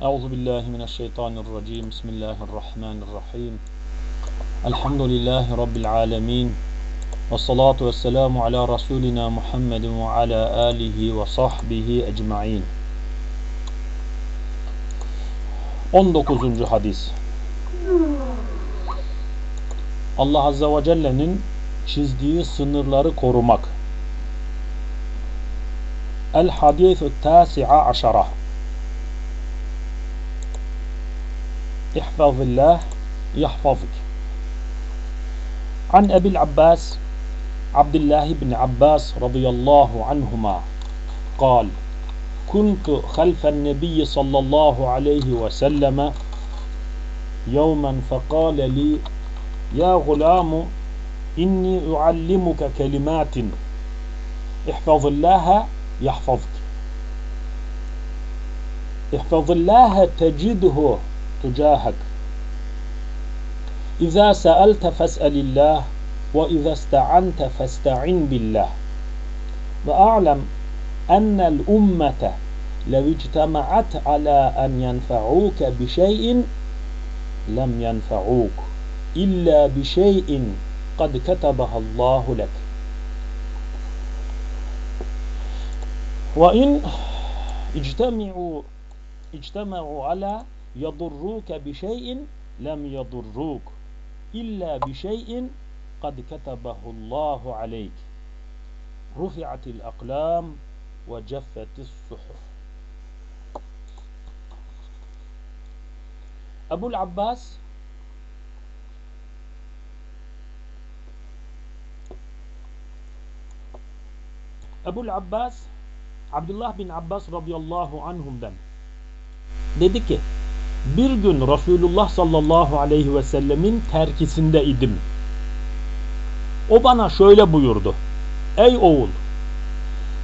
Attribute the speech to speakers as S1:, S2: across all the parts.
S1: Euzu billahi mineşşeytanirracim. Bismillahirrahmanirrahim. Elhamdülillahi rabbil alamin. Ve salatu vesselamu ala rasulina Muhammedin ve ala alihi ve sahbihi ecmaîn. 19. hadis. Allah azze ve celle'nin çizdiği sınırları korumak. El hadîsü tâsi'a aşara. احفظ الله يحفظك. عن أبي العباس عبد الله بن عباس رضي الله عنهما قال كنت خلف النبي صلى الله عليه وسلم يوما فقال لي يا غلام إني أعلمك كلمات. احفظ الله يحفظك. احفظ الله تجده تجاهك. إذا سألت فاسأل الله وإذا استعنت فاستعن بالله. وأعلم أن الأمة لو اجتمعت على أن ينفعوك بشيء لم ينفعوك إلا بشيء قد كتبها الله لك. وإن اجتمعوا اجتمعوا على يضروك بشيء لم يضروك إلا بشيء قد كتبه الله عليك. رفعت الأقلام وجفت الصحف. أبو العباس أبو العباس Abdullah bin Abbas radıyallahu anhum'dan dedi ki bir gün Resulullah sallallahu aleyhi ve sellemin terkisinde idim. O bana şöyle buyurdu. Ey oğul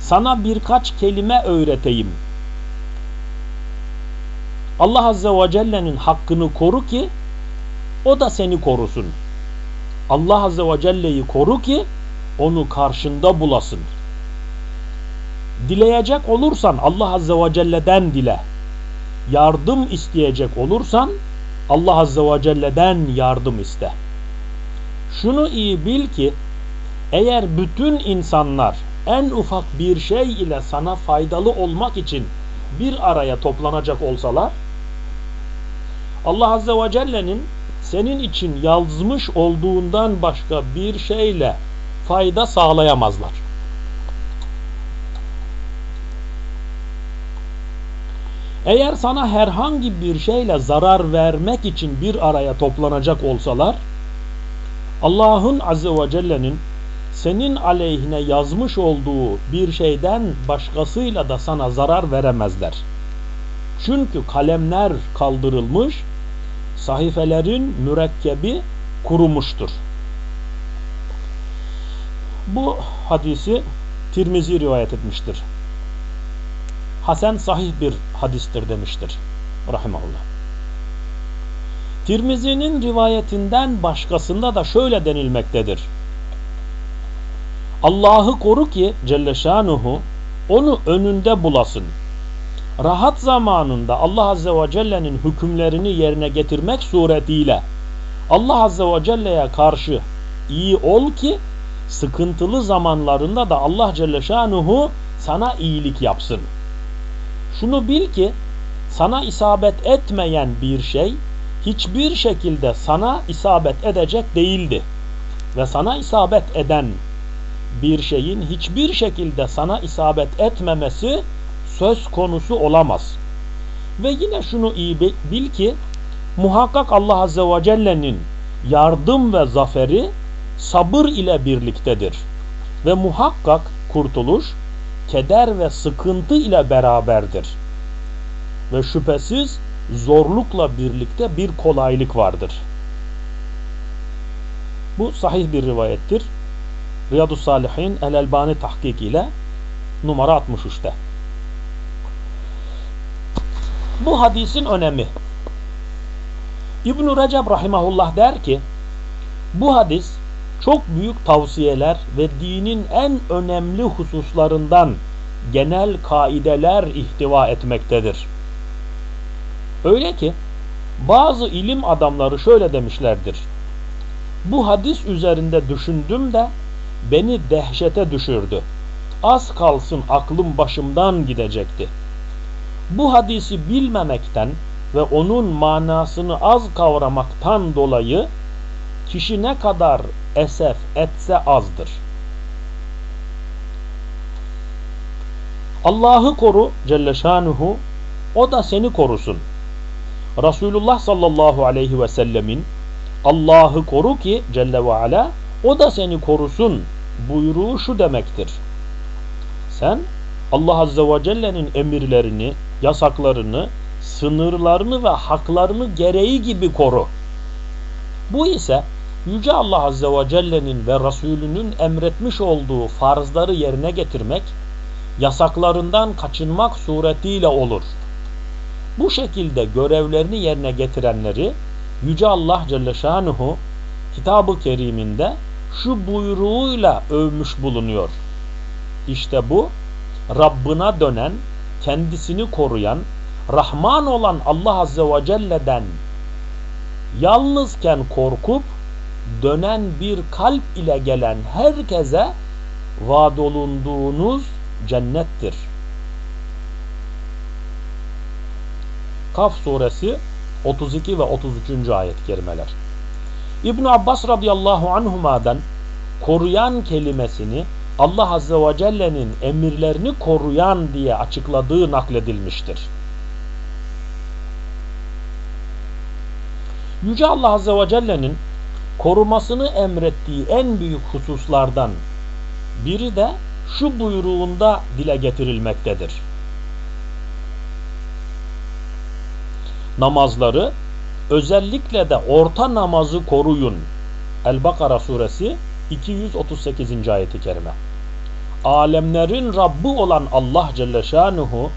S1: sana birkaç kelime öğreteyim. Allah azze ve celle'nin hakkını koru ki o da seni korusun. Allah azze ve celle'yi koru ki onu karşında bulasın. Dileyecek olursan Allah azze ve celle'den dile yardım isteyecek olursan Allah Azze ve Celle'den yardım iste. Şunu iyi bil ki eğer bütün insanlar en ufak bir şey ile sana faydalı olmak için bir araya toplanacak olsalar Allah Azze ve Celle'nin senin için yazmış olduğundan başka bir şeyle fayda sağlayamazlar. Eğer sana herhangi bir şeyle zarar vermek için bir araya toplanacak olsalar Allah'ın Azze ve Celle'nin senin aleyhine yazmış olduğu bir şeyden başkasıyla da sana zarar veremezler. Çünkü kalemler kaldırılmış, sahifelerin mürekkebi kurumuştur. Bu hadisi Tirmizi rivayet etmiştir. Hasan sahih bir hadistir demiştir. Rahimahullah. Tirmizi'nin rivayetinden başkasında da şöyle denilmektedir. Allah'ı koru ki Celle Şanuhu onu önünde bulasın. Rahat zamanında Allah Azze ve Celle'nin hükümlerini yerine getirmek suretiyle Allah Azze ve Celle'ye karşı iyi ol ki sıkıntılı zamanlarında da Allah Celle Şanuhu sana iyilik yapsın. Şunu bil ki sana isabet etmeyen bir şey hiçbir şekilde sana isabet edecek değildi. Ve sana isabet eden bir şeyin hiçbir şekilde sana isabet etmemesi söz konusu olamaz. Ve yine şunu iyi bil ki muhakkak Allah Azze ve Celle'nin yardım ve zaferi sabır ile birliktedir. Ve muhakkak kurtuluş keder ve sıkıntı ile beraberdir. Ve şüphesiz zorlukla birlikte bir kolaylık vardır. Bu sahih bir rivayettir. Riyadu Salihin El-Elbani tahkikiyle numara 63'te. Bu hadisin önemi. İbn-i Recep Rahimahullah der ki bu hadis çok büyük tavsiyeler ve dinin en önemli hususlarından genel kaideler ihtiva etmektedir. Öyle ki bazı ilim adamları şöyle demişlerdir. Bu hadis üzerinde düşündüm de beni dehşete düşürdü. Az kalsın aklım başımdan gidecekti. Bu hadisi bilmemekten ve onun manasını az kavramaktan dolayı kişi ne kadar esef etse azdır. Allah'ı koru Celle Şanuhu o da seni korusun. Resulullah sallallahu aleyhi ve sellemin Allah'ı koru ki Celle ve Ala o da seni korusun buyruğu şu demektir. Sen Allah Azze ve Celle'nin emirlerini, yasaklarını, sınırlarını ve haklarını gereği gibi koru. Bu ise Yüce Allah Azze ve Celle'nin ve Resulünün emretmiş olduğu farzları yerine getirmek, yasaklarından kaçınmak suretiyle olur. Bu şekilde görevlerini yerine getirenleri Yüce Allah Celle Şanuhu kitabı keriminde şu buyruğuyla övmüş bulunuyor. İşte bu Rabbına dönen, kendisini koruyan, Rahman olan Allah Azze ve Celle'den yalnızken korkup dönen bir kalp ile gelen herkese vaad olunduğunuz cennettir. Kaf suresi 32 ve 33. ayet kelimeler. İbn Abbas radıyallahu anhuma'dan koruyan kelimesini Allah azze ve celle'nin emirlerini koruyan diye açıkladığı nakledilmiştir. Yüce Allah azze ve celle'nin korumasını emrettiği en büyük hususlardan biri de şu buyruğunda dile getirilmektedir. Namazları özellikle de orta namazı koruyun. El-Bakara suresi 238. ayeti kerime. Alemlerin Rabbi olan Allah Celle Şanuhu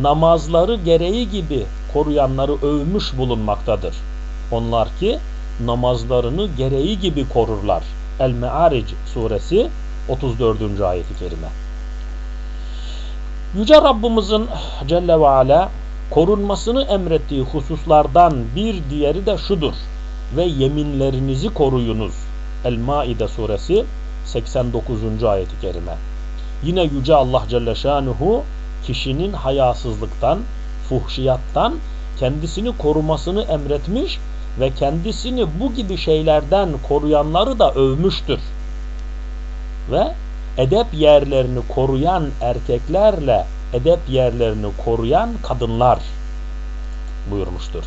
S1: namazları gereği gibi koruyanları övmüş bulunmaktadır. Onlar ki namazlarını gereği gibi korurlar. El-Me'aric suresi 34. ayeti kerime. Yüce Rabbimizin Celle ve Ala korunmasını emrettiği hususlardan bir diğeri de şudur. Ve yeminlerinizi koruyunuz. El-Maide suresi 89. ayeti kerime. Yine Yüce Allah Celle Şanuhu kişinin hayasızlıktan, fuhşiyattan kendisini korumasını emretmiş ve kendisini bu gibi şeylerden koruyanları da övmüştür. Ve edep yerlerini koruyan erkeklerle edep yerlerini koruyan kadınlar buyurmuştur.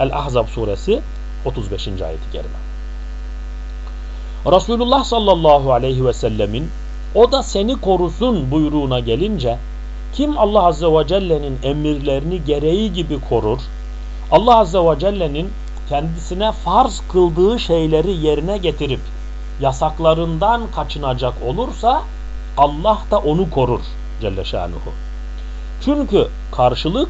S1: El-Ahzab suresi 35. ayeti kerime. Resulullah sallallahu aleyhi ve sellemin o da seni korusun buyruğuna gelince kim Allah azze ve celle'nin emirlerini gereği gibi korur, Allah azze ve celle'nin kendisine farz kıldığı şeyleri yerine getirip yasaklarından kaçınacak olursa Allah da onu korur Celle Şanuhu. Çünkü karşılık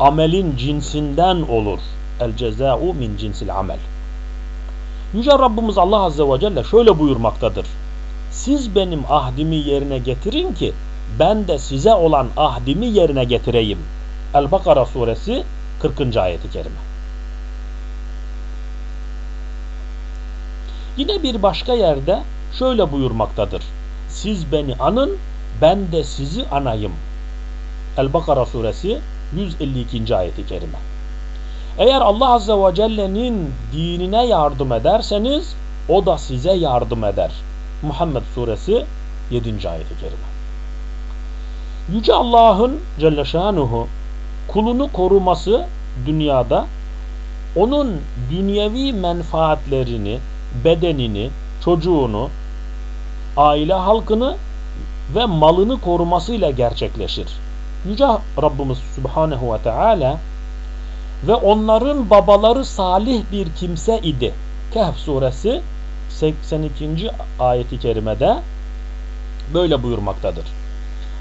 S1: amelin cinsinden olur. El ceza'u min cinsil amel. Yüce Rabbimiz Allah Azze ve Celle şöyle buyurmaktadır. Siz benim ahdimi yerine getirin ki ben de size olan ahdimi yerine getireyim. El-Bakara suresi 40. ayeti kerime. Yine bir başka yerde şöyle buyurmaktadır. Siz beni anın, ben de sizi anayım. El-Bakara suresi 152. ayeti kerime. Eğer Allah Azze ve Celle'nin dinine yardım ederseniz o da size yardım eder. Muhammed suresi 7. ayeti kerime. Yüce Allah'ın Celle Şanuhu kulunu koruması dünyada onun dünyevi menfaatlerini, bedenini, çocuğunu, aile halkını ve malını korumasıyla gerçekleşir. Yüce Rabbimiz Subhanehu ve Teala ve onların babaları salih bir kimse idi. Kehf suresi 82. ayeti kerimede böyle buyurmaktadır.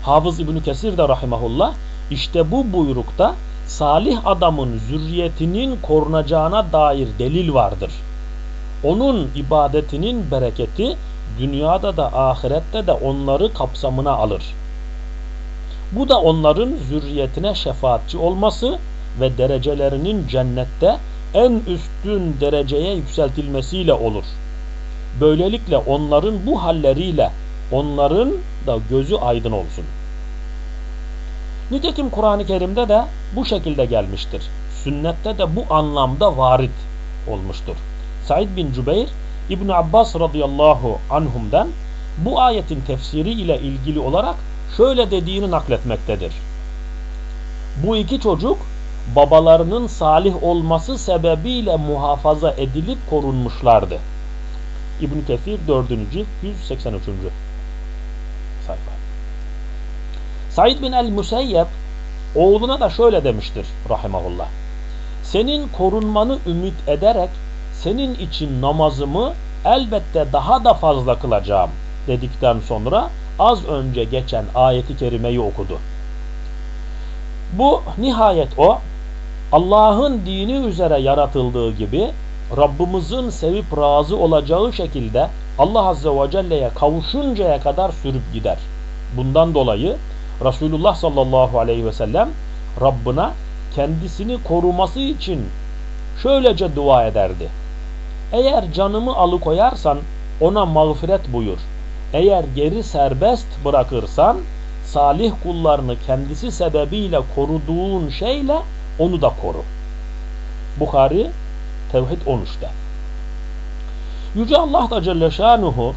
S1: Hafız İbn Kesir de rahimahullah işte bu buyrukta salih adamın zürriyetinin korunacağına dair delil vardır. Onun ibadetinin bereketi dünyada da ahirette de onları kapsamına alır. Bu da onların zürriyetine şefaatçi olması ve derecelerinin cennette en üstün dereceye yükseltilmesiyle olur. Böylelikle onların bu halleriyle onların da gözü aydın olsun. Nitekim Kur'an-ı Kerim'de de bu şekilde gelmiştir. Sünnette de bu anlamda varit olmuştur. Said bin Cübeyr İbn Abbas radıyallahu anhum'dan bu ayetin tefsiri ile ilgili olarak şöyle dediğini nakletmektedir. Bu iki çocuk babalarının salih olması sebebiyle muhafaza edilip korunmuşlardı. İbn Kesir 4. 183. sayfa. Said bin el-Museyyep oğluna da şöyle demiştir rahimahullah. Senin korunmanı ümit ederek senin için namazımı elbette daha da fazla kılacağım dedikten sonra az önce geçen ayeti kerimeyi okudu. Bu nihayet o Allah'ın dini üzere yaratıldığı gibi Rabbimizin sevip razı olacağı şekilde Allah Azze ve Celle'ye kavuşuncaya kadar sürüp gider. Bundan dolayı Resulullah sallallahu aleyhi ve sellem Rabbına kendisini koruması için şöylece dua ederdi. Eğer canımı alıkoyarsan ona mağfiret buyur. Eğer geri serbest bırakırsan salih kullarını kendisi sebebiyle koruduğun şeyle onu da koru. Bukhari Tevhid 13'te. Yüce Allah da Celle Şanuhu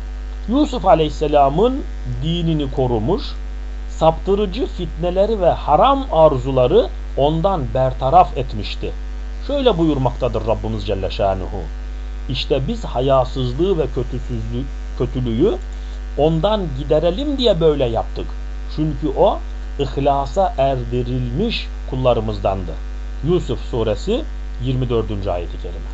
S1: Yusuf Aleyhisselam'ın dinini korumuş, saptırıcı fitneleri ve haram arzuları ondan bertaraf etmişti. Şöyle buyurmaktadır Rabbimiz Celle Şanuhu. İşte biz hayasızlığı ve kötüsüzlüğü, kötülüğü ondan giderelim diye böyle yaptık. Çünkü o ihlasa erdirilmiş kullarımızdandı. Yusuf suresi 24. ayeti kerime.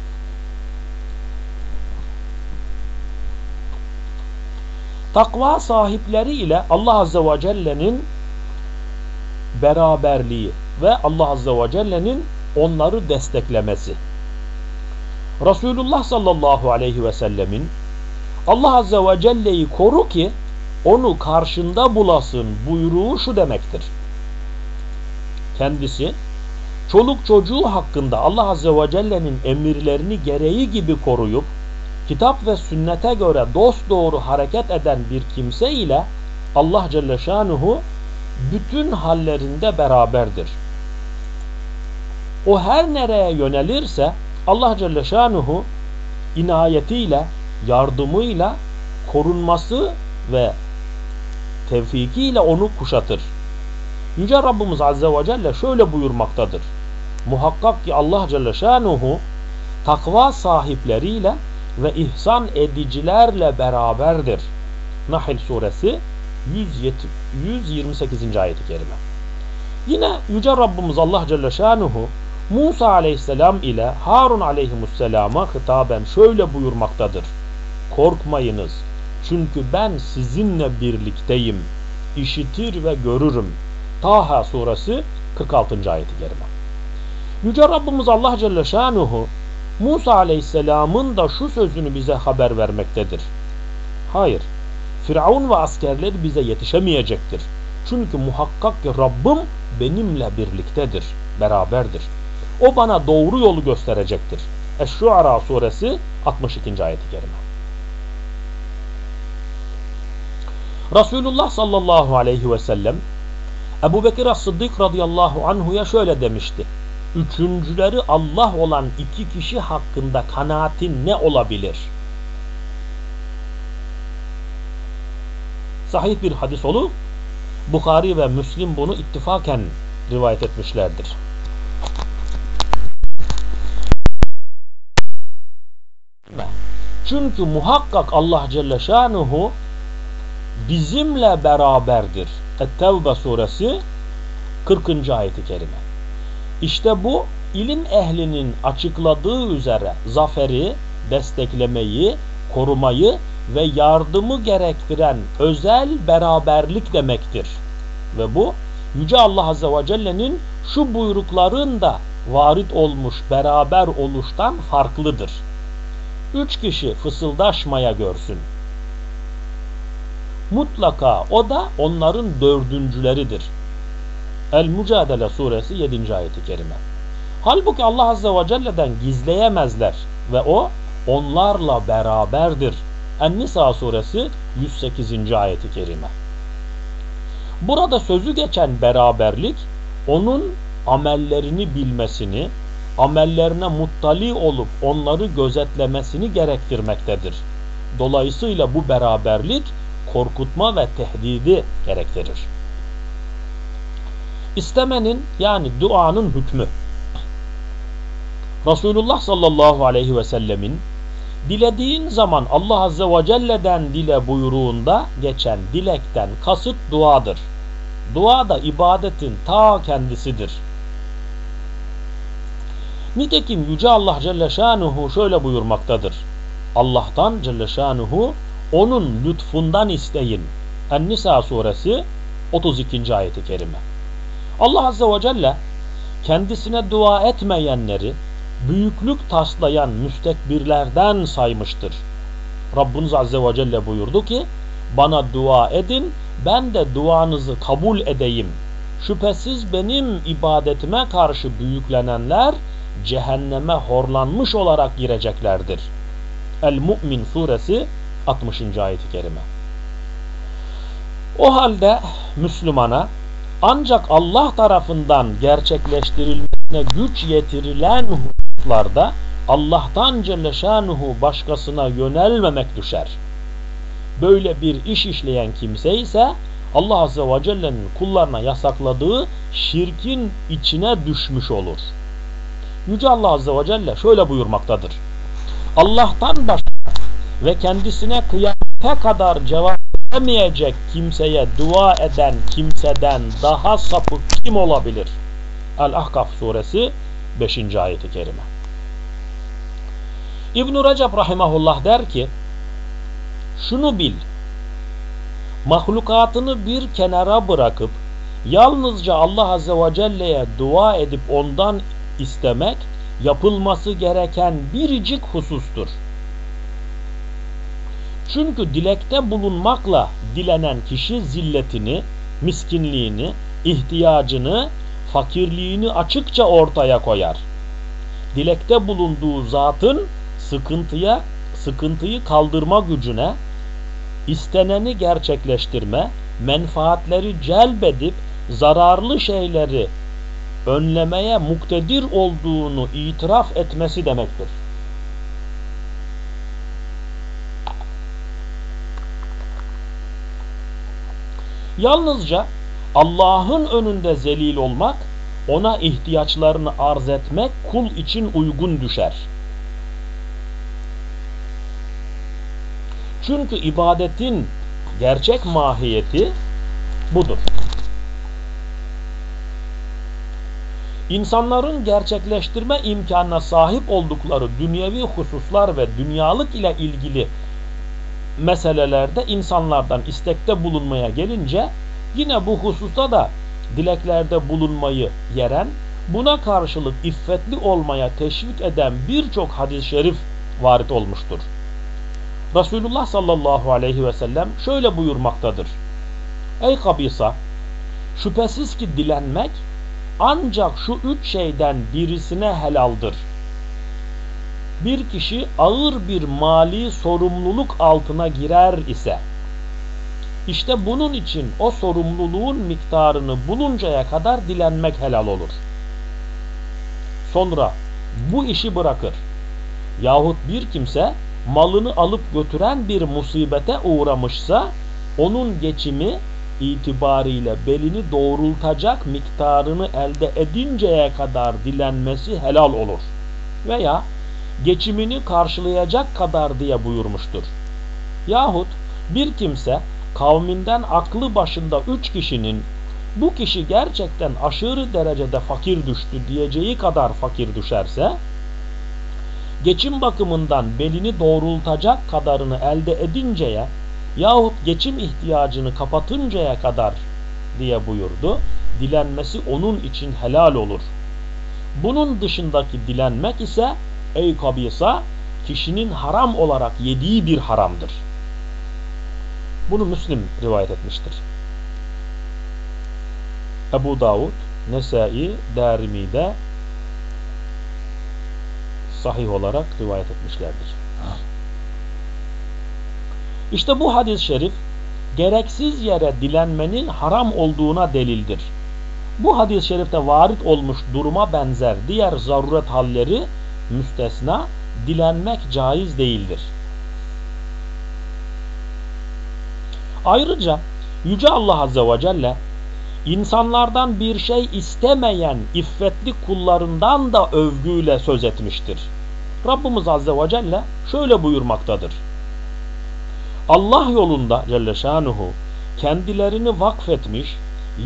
S1: Takva sahipleri ile Allah Azze ve Celle'nin beraberliği ve Allah Azze ve Celle'nin onları desteklemesi. Resulullah sallallahu aleyhi ve sellemin Allah Azze ve Celle'yi koru ki onu karşında bulasın buyruğu şu demektir. Kendisi çoluk çocuğu hakkında Allah Azze ve Celle'nin emirlerini gereği gibi koruyup kitap ve sünnete göre dost doğru hareket eden bir kimse ile Allah Celle Şanuhu bütün hallerinde beraberdir. O her nereye yönelirse Allah Celle Şanuhu inayetiyle, yardımıyla, korunması ve tevfikiyle onu kuşatır. Yüce Rabbimiz Azze ve Celle şöyle buyurmaktadır. Muhakkak ki Allah Celle Şanuhu takva sahipleriyle ve ihsan edicilerle beraberdir. Nahl suresi 128. ayeti kerime. Yine Yüce Rabbimiz Allah Celle Şanuhu Musa aleyhisselam ile Harun aleyhisselama hitaben şöyle buyurmaktadır. Korkmayınız çünkü ben sizinle birlikteyim. İşitir ve görürüm. Taha suresi 46. ayeti kerime. Yüce Rabbimiz Allah Celle Şanuhu Musa Aleyhisselam'ın da şu sözünü bize haber vermektedir. Hayır, Firavun ve askerleri bize yetişemeyecektir. Çünkü muhakkak ki Rabbim benimle birliktedir, beraberdir. O bana doğru yolu gösterecektir. Eş-Şuara suresi 62. ayeti kerime. Resulullah sallallahu aleyhi ve sellem Ebu Bekir As-Sıddık radıyallahu anhuya şöyle demişti. Üçüncüleri Allah olan iki kişi hakkında kanaatin ne olabilir? Sahih bir hadis olup Bukhari ve Müslim bunu ittifaken rivayet etmişlerdir. Çünkü muhakkak Allah Celle Şanuhu bizimle beraberdir. Et-Tevbe suresi 40. ayeti kerime. İşte bu ilim ehlinin açıkladığı üzere zaferi, desteklemeyi, korumayı ve yardımı gerektiren özel beraberlik demektir. Ve bu Yüce Allah Azze ve Celle'nin şu buyrukların da varit olmuş beraber oluştan farklıdır. Üç kişi fısıldaşmaya görsün. Mutlaka o da onların dördüncüleridir. El-Mücadele suresi 7. ayeti kerime. Halbuki Allah Azze ve Celle'den gizleyemezler ve o onlarla beraberdir. En-Nisa suresi 108. ayeti kerime. Burada sözü geçen beraberlik onun amellerini bilmesini, amellerine muttali olup onları gözetlemesini gerektirmektedir. Dolayısıyla bu beraberlik korkutma ve tehdidi gerektirir. İstemenin yani duanın hükmü. Resulullah sallallahu aleyhi ve sellemin dilediğin zaman Allah azze ve celle'den dile buyruğunda geçen dilekten kasıt duadır. Dua da ibadetin ta kendisidir. Nitekim Yüce Allah Celle Şanuhu şöyle buyurmaktadır. Allah'tan Celle Şanuhu onun lütfundan isteyin. En-Nisa suresi 32. ayeti kerime. Allah Azze ve Celle kendisine dua etmeyenleri büyüklük taslayan müstekbirlerden saymıştır. Rabbiniz Azze ve Celle buyurdu ki bana dua edin ben de duanızı kabul edeyim. Şüphesiz benim ibadetime karşı büyüklenenler cehenneme horlanmış olarak gireceklerdir. El-Mu'min suresi 60. ayeti kerime. O halde Müslümana ancak Allah tarafından gerçekleştirilmesine güç yetirilen hususlarda Allah'tan Celle Şanuhu başkasına yönelmemek düşer. Böyle bir iş işleyen kimse ise Allah Azze ve Celle'nin kullarına yasakladığı şirkin içine düşmüş olur. Yüce Allah Azze ve Celle şöyle buyurmaktadır. Allah'tan başka ve kendisine kıyamete kadar cevap veremeyecek kimseye dua eden kimseden daha sapık kim olabilir? El-Ahkaf suresi 5. ayeti kerime. İbn-i Recep rahimahullah der ki şunu bil mahlukatını bir kenara bırakıp yalnızca Allah Azze ve Celle'ye dua edip ondan istemek yapılması gereken biricik husustur. Çünkü dilekte bulunmakla dilenen kişi zilletini, miskinliğini, ihtiyacını, fakirliğini açıkça ortaya koyar. Dilekte bulunduğu zatın sıkıntıya, sıkıntıyı kaldırma gücüne, isteneni gerçekleştirme, menfaatleri celbedip zararlı şeyleri önlemeye muktedir olduğunu itiraf etmesi demektir. Yalnızca Allah'ın önünde zelil olmak, ona ihtiyaçlarını arz etmek kul için uygun düşer. Çünkü ibadetin gerçek mahiyeti budur. İnsanların gerçekleştirme imkanına sahip oldukları dünyevi hususlar ve dünyalık ile ilgili meselelerde insanlardan istekte bulunmaya gelince yine bu hususta da dileklerde bulunmayı yeren, buna karşılık iffetli olmaya teşvik eden birçok hadis-i şerif varit olmuştur. Resulullah sallallahu aleyhi ve sellem şöyle buyurmaktadır. Ey kabisa! Şüphesiz ki dilenmek ancak şu üç şeyden birisine helaldir. Bir kişi ağır bir mali sorumluluk altına girer ise, işte bunun için o sorumluluğun miktarını buluncaya kadar dilenmek helal olur. Sonra bu işi bırakır. Yahut bir kimse malını alıp götüren bir musibete uğramışsa, onun geçimi itibariyle belini doğrultacak miktarını elde edinceye kadar dilenmesi helal olur. Veya geçimini karşılayacak kadar diye buyurmuştur. Yahut bir kimse kavminden aklı başında üç kişinin bu kişi gerçekten aşırı derecede fakir düştü diyeceği kadar fakir düşerse geçim bakımından belini doğrultacak kadarını elde edinceye yahut geçim ihtiyacını kapatıncaya kadar diye buyurdu. Dilenmesi onun için helal olur. Bunun dışındaki dilenmek ise ey kabisa kişinin haram olarak yediği bir haramdır. Bunu Müslim rivayet etmiştir. Ebu Davud, Nesai, Darimi'de sahih olarak rivayet etmişlerdir. İşte bu hadis-i şerif gereksiz yere dilenmenin haram olduğuna delildir. Bu hadis-i şerifte varit olmuş duruma benzer diğer zaruret halleri müstesna dilenmek caiz değildir. Ayrıca Yüce Allah Azze ve Celle insanlardan bir şey istemeyen iffetli kullarından da övgüyle söz etmiştir. Rabbimiz Azze ve Celle şöyle buyurmaktadır. Allah yolunda Celle Şanuhu kendilerini vakfetmiş,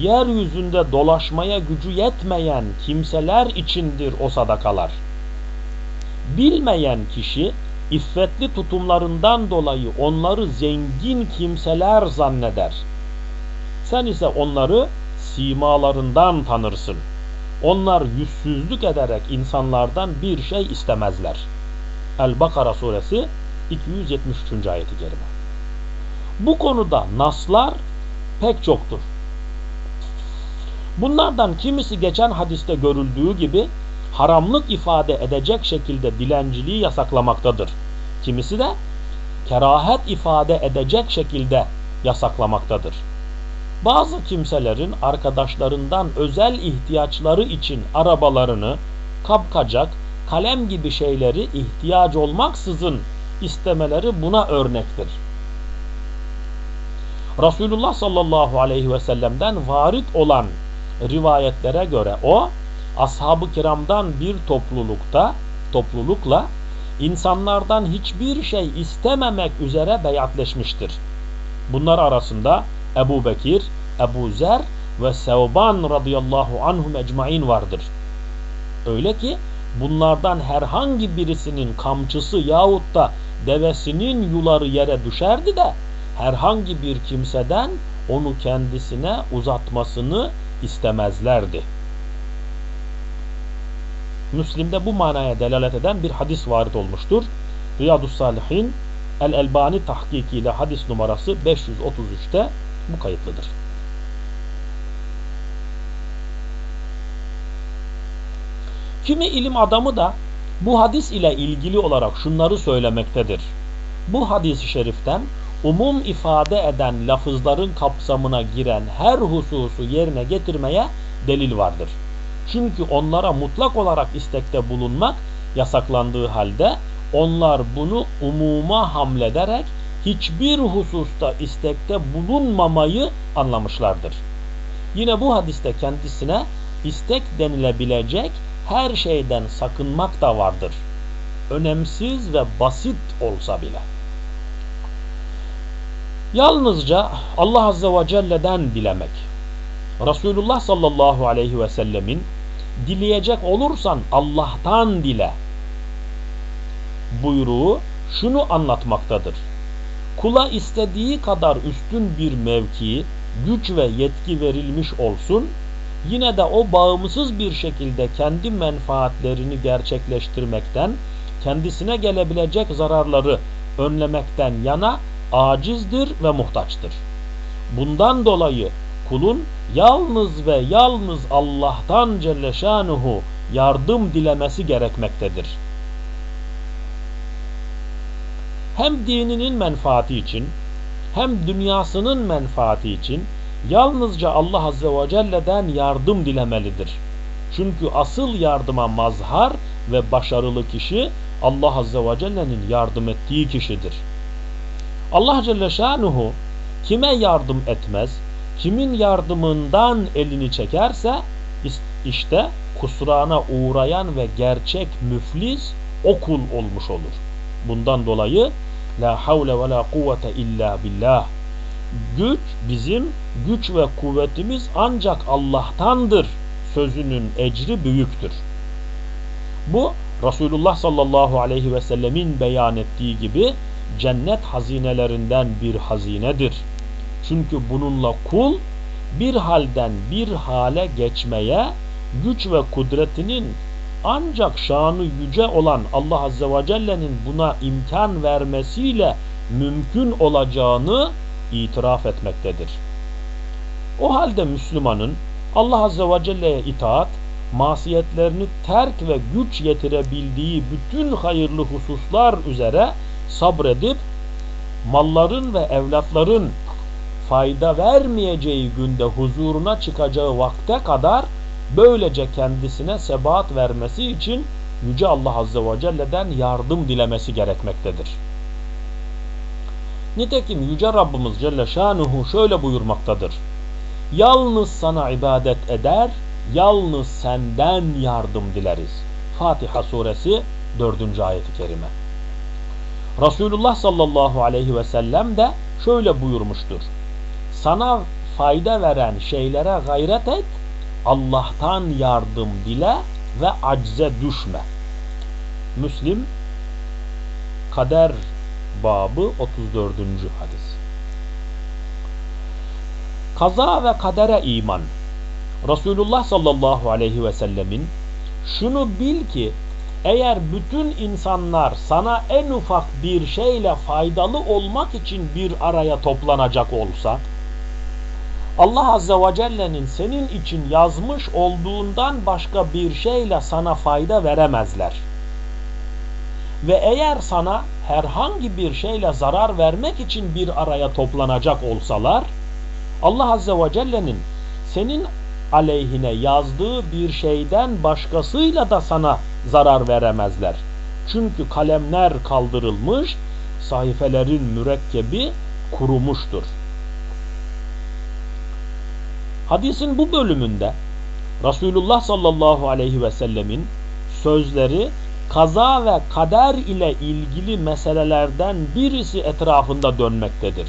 S1: yeryüzünde dolaşmaya gücü yetmeyen kimseler içindir o sadakalar. Bilmeyen kişi iffetli tutumlarından dolayı onları zengin kimseler zanneder. Sen ise onları simalarından tanırsın. Onlar yüzsüzlük ederek insanlardan bir şey istemezler. El-Bakara suresi 273. ayeti kerime. Bu konuda naslar pek çoktur. Bunlardan kimisi geçen hadiste görüldüğü gibi haramlık ifade edecek şekilde dilenciliği yasaklamaktadır. Kimisi de kerahet ifade edecek şekilde yasaklamaktadır. Bazı kimselerin arkadaşlarından özel ihtiyaçları için arabalarını, kapkacak, kalem gibi şeyleri ihtiyaç olmaksızın istemeleri buna örnektir. Resulullah sallallahu aleyhi ve sellem'den varit olan rivayetlere göre o ashab-ı kiramdan bir toplulukta toplulukla insanlardan hiçbir şey istememek üzere beyatleşmiştir. Bunlar arasında Ebu Bekir, Ebu Zer ve Sevban radıyallahu anhum ecmain vardır. Öyle ki bunlardan herhangi birisinin kamçısı yahut da devesinin yuları yere düşerdi de herhangi bir kimseden onu kendisine uzatmasını istemezlerdi. Müslim'de bu manaya delalet eden bir hadis varit olmuştur. Riyadus Salihin El-Elbani tahkikiyle hadis numarası 533'te bu kayıtlıdır. Kimi ilim adamı da bu hadis ile ilgili olarak şunları söylemektedir. Bu hadis-i şeriften umum ifade eden lafızların kapsamına giren her hususu yerine getirmeye delil vardır. Çünkü onlara mutlak olarak istekte bulunmak yasaklandığı halde onlar bunu umuma hamlederek hiçbir hususta istekte bulunmamayı anlamışlardır. Yine bu hadiste kendisine istek denilebilecek her şeyden sakınmak da vardır. Önemsiz ve basit olsa bile. Yalnızca Allah Azze ve Celle'den dilemek. Resulullah sallallahu aleyhi ve sellemin dileyecek olursan Allah'tan dile buyruğu şunu anlatmaktadır. Kula istediği kadar üstün bir mevki, güç ve yetki verilmiş olsun, yine de o bağımsız bir şekilde kendi menfaatlerini gerçekleştirmekten, kendisine gelebilecek zararları önlemekten yana acizdir ve muhtaçtır. Bundan dolayı kulun yalnız ve yalnız Allah'tan Celle Şanuhu yardım dilemesi gerekmektedir. Hem dininin menfaati için hem dünyasının menfaati için yalnızca Allah Azze ve Celle'den yardım dilemelidir. Çünkü asıl yardıma mazhar ve başarılı kişi Allah Azze ve Celle'nin yardım ettiği kişidir. Allah Celle Şanuhu kime yardım etmez, kimin yardımından elini çekerse işte kusrana uğrayan ve gerçek müflis o kul olmuş olur. Bundan dolayı la havle ve la kuvvete illa billah. Güç bizim güç ve kuvvetimiz ancak Allah'tandır sözünün ecri büyüktür. Bu Resulullah sallallahu aleyhi ve sellemin beyan ettiği gibi cennet hazinelerinden bir hazinedir. Çünkü bununla kul bir halden bir hale geçmeye güç ve kudretinin ancak şanı yüce olan Allah Azze ve Celle'nin buna imkan vermesiyle mümkün olacağını itiraf etmektedir. O halde Müslümanın Allah Azze ve Celle'ye itaat, masiyetlerini terk ve güç yetirebildiği bütün hayırlı hususlar üzere sabredip malların ve evlatların fayda vermeyeceği günde huzuruna çıkacağı vakte kadar böylece kendisine sebat vermesi için Yüce Allah Azze ve Celle'den yardım dilemesi gerekmektedir. Nitekim Yüce Rabbimiz Celle Şanuhu şöyle buyurmaktadır. Yalnız sana ibadet eder, yalnız senden yardım dileriz. Fatiha suresi 4. ayeti kerime. Resulullah sallallahu aleyhi ve sellem de şöyle buyurmuştur. Sana fayda veren şeylere gayret et, Allah'tan yardım dile ve acze düşme. Müslim Kader babı 34. hadis. Kaza ve kadere iman. Resulullah sallallahu aleyhi ve sellemin şunu bil ki eğer bütün insanlar sana en ufak bir şeyle faydalı olmak için bir araya toplanacak olsa Allah Azze ve Celle'nin senin için yazmış olduğundan başka bir şeyle sana fayda veremezler. Ve eğer sana herhangi bir şeyle zarar vermek için bir araya toplanacak olsalar Allah Azze ve Celle'nin senin aleyhine yazdığı bir şeyden başkasıyla da sana zarar veremezler. Çünkü kalemler kaldırılmış, sayfelerin mürekkebi kurumuştur. Hadisin bu bölümünde Resulullah sallallahu aleyhi ve sellemin sözleri kaza ve kader ile ilgili meselelerden birisi etrafında dönmektedir.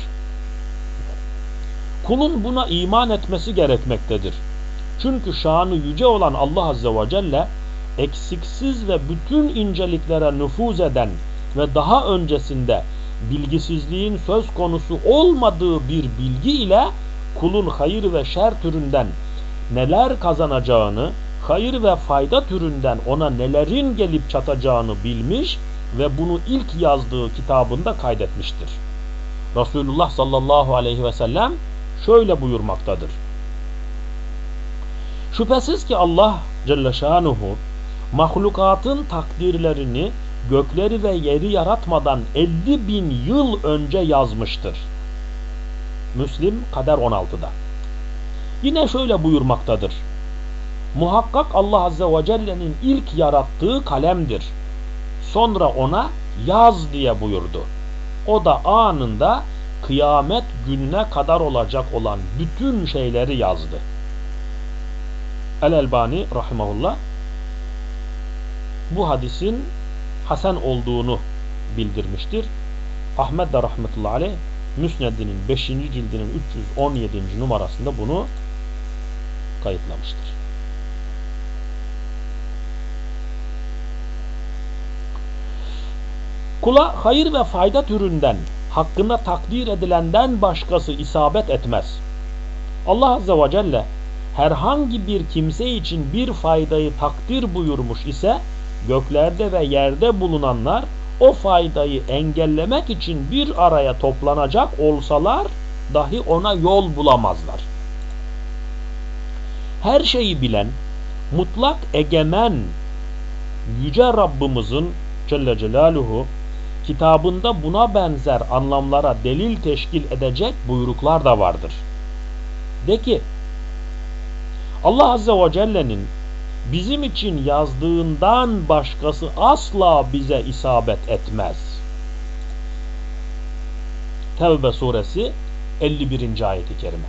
S1: Kulun buna iman etmesi gerekmektedir. Çünkü şanı yüce olan Allah Azze ve Celle eksiksiz ve bütün inceliklere nüfuz eden ve daha öncesinde bilgisizliğin söz konusu olmadığı bir bilgi ile kulun hayır ve şer türünden neler kazanacağını, hayır ve fayda türünden ona nelerin gelip çatacağını bilmiş ve bunu ilk yazdığı kitabında kaydetmiştir. Resulullah sallallahu aleyhi ve sellem şöyle buyurmaktadır. Şüphesiz ki Allah Celle Şanuhu mahlukatın takdirlerini gökleri ve yeri yaratmadan 50 bin yıl önce yazmıştır. Müslim Kader 16'da. Yine şöyle buyurmaktadır. Muhakkak Allah Azze ve Celle'nin ilk yarattığı kalemdir. Sonra ona yaz diye buyurdu. O da anında kıyamet gününe kadar olacak olan bütün şeyleri yazdı. El-Elbani rahimahullah bu hadisin Hasan olduğunu bildirmiştir. Ahmet de rahmetullahi aleyh Müsned'inin 5. cildinin 317. numarasında bunu kayıtlamıştır. Kula hayır ve fayda türünden hakkında takdir edilenden başkası isabet etmez. Allah Azze ve Celle herhangi bir kimse için bir faydayı takdir buyurmuş ise göklerde ve yerde bulunanlar o faydayı engellemek için bir araya toplanacak olsalar dahi ona yol bulamazlar. Her şeyi bilen, mutlak egemen, yüce Rabbimizin Celle Celaluhu kitabında buna benzer anlamlara delil teşkil edecek buyruklar da vardır. De ki, Allah Azze ve Celle'nin bizim için yazdığından başkası asla bize isabet etmez. Tevbe suresi 51. ayeti kerime.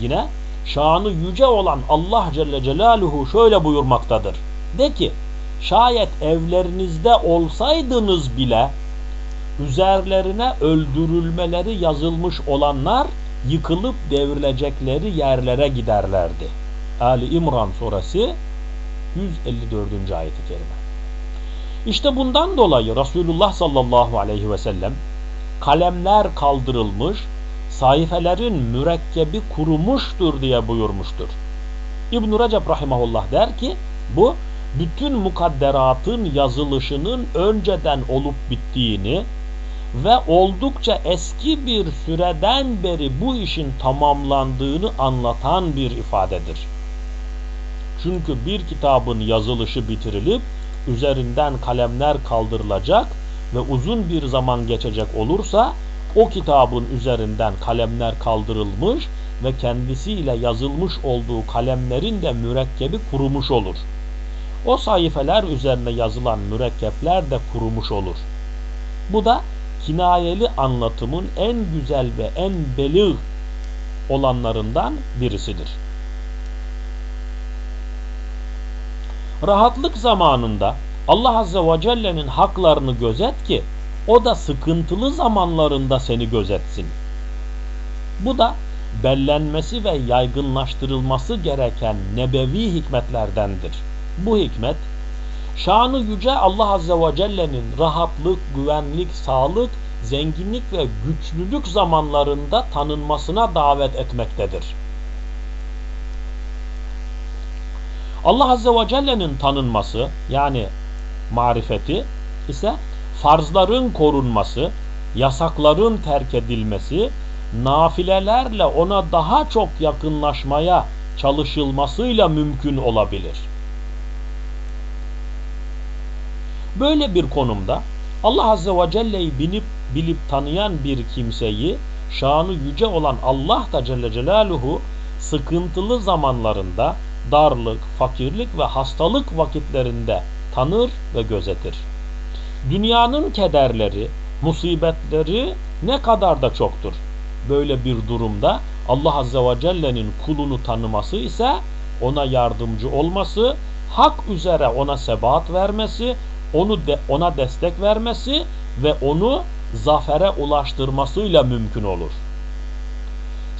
S1: Yine şanı yüce olan Allah Celle Celaluhu şöyle buyurmaktadır. De ki şayet evlerinizde olsaydınız bile üzerlerine öldürülmeleri yazılmış olanlar yıkılıp devrilecekleri yerlere giderlerdi. Ali İmran suresi 154. ayeti kerime. İşte bundan dolayı Resulullah sallallahu aleyhi ve sellem kalemler kaldırılmış, sayfelerin mürekkebi kurumuştur diye buyurmuştur. İbn-i Recep rahimahullah der ki bu bütün mukadderatın yazılışının önceden olup bittiğini ve oldukça eski bir süreden beri bu işin tamamlandığını anlatan bir ifadedir. Çünkü bir kitabın yazılışı bitirilip üzerinden kalemler kaldırılacak ve uzun bir zaman geçecek olursa o kitabın üzerinden kalemler kaldırılmış ve kendisiyle yazılmış olduğu kalemlerin de mürekkebi kurumuş olur. O sayfeler üzerine yazılan mürekkepler de kurumuş olur. Bu da kinayeli anlatımın en güzel ve en belirg olanlarından birisidir. Rahatlık zamanında Allah Azze ve Celle'nin haklarını gözet ki o da sıkıntılı zamanlarında seni gözetsin. Bu da bellenmesi ve yaygınlaştırılması gereken nebevi hikmetlerdendir. Bu hikmet şanı yüce Allah Azze ve Celle'nin rahatlık, güvenlik, sağlık, zenginlik ve güçlülük zamanlarında tanınmasına davet etmektedir. Allah Azze ve Celle'nin tanınması yani marifeti ise farzların korunması, yasakların terk edilmesi, nafilelerle ona daha çok yakınlaşmaya çalışılmasıyla mümkün olabilir. Böyle bir konumda Allah Azze ve Celle'yi bilip, bilip tanıyan bir kimseyi şanı yüce olan Allah da Celle Celaluhu sıkıntılı zamanlarında darlık, fakirlik ve hastalık vakitlerinde tanır ve gözetir. Dünyanın kederleri, musibetleri ne kadar da çoktur. Böyle bir durumda Allah Azze ve Celle'nin kulunu tanıması ise ona yardımcı olması, hak üzere ona sebat vermesi, onu de, ona destek vermesi ve onu zafere ulaştırmasıyla mümkün olur.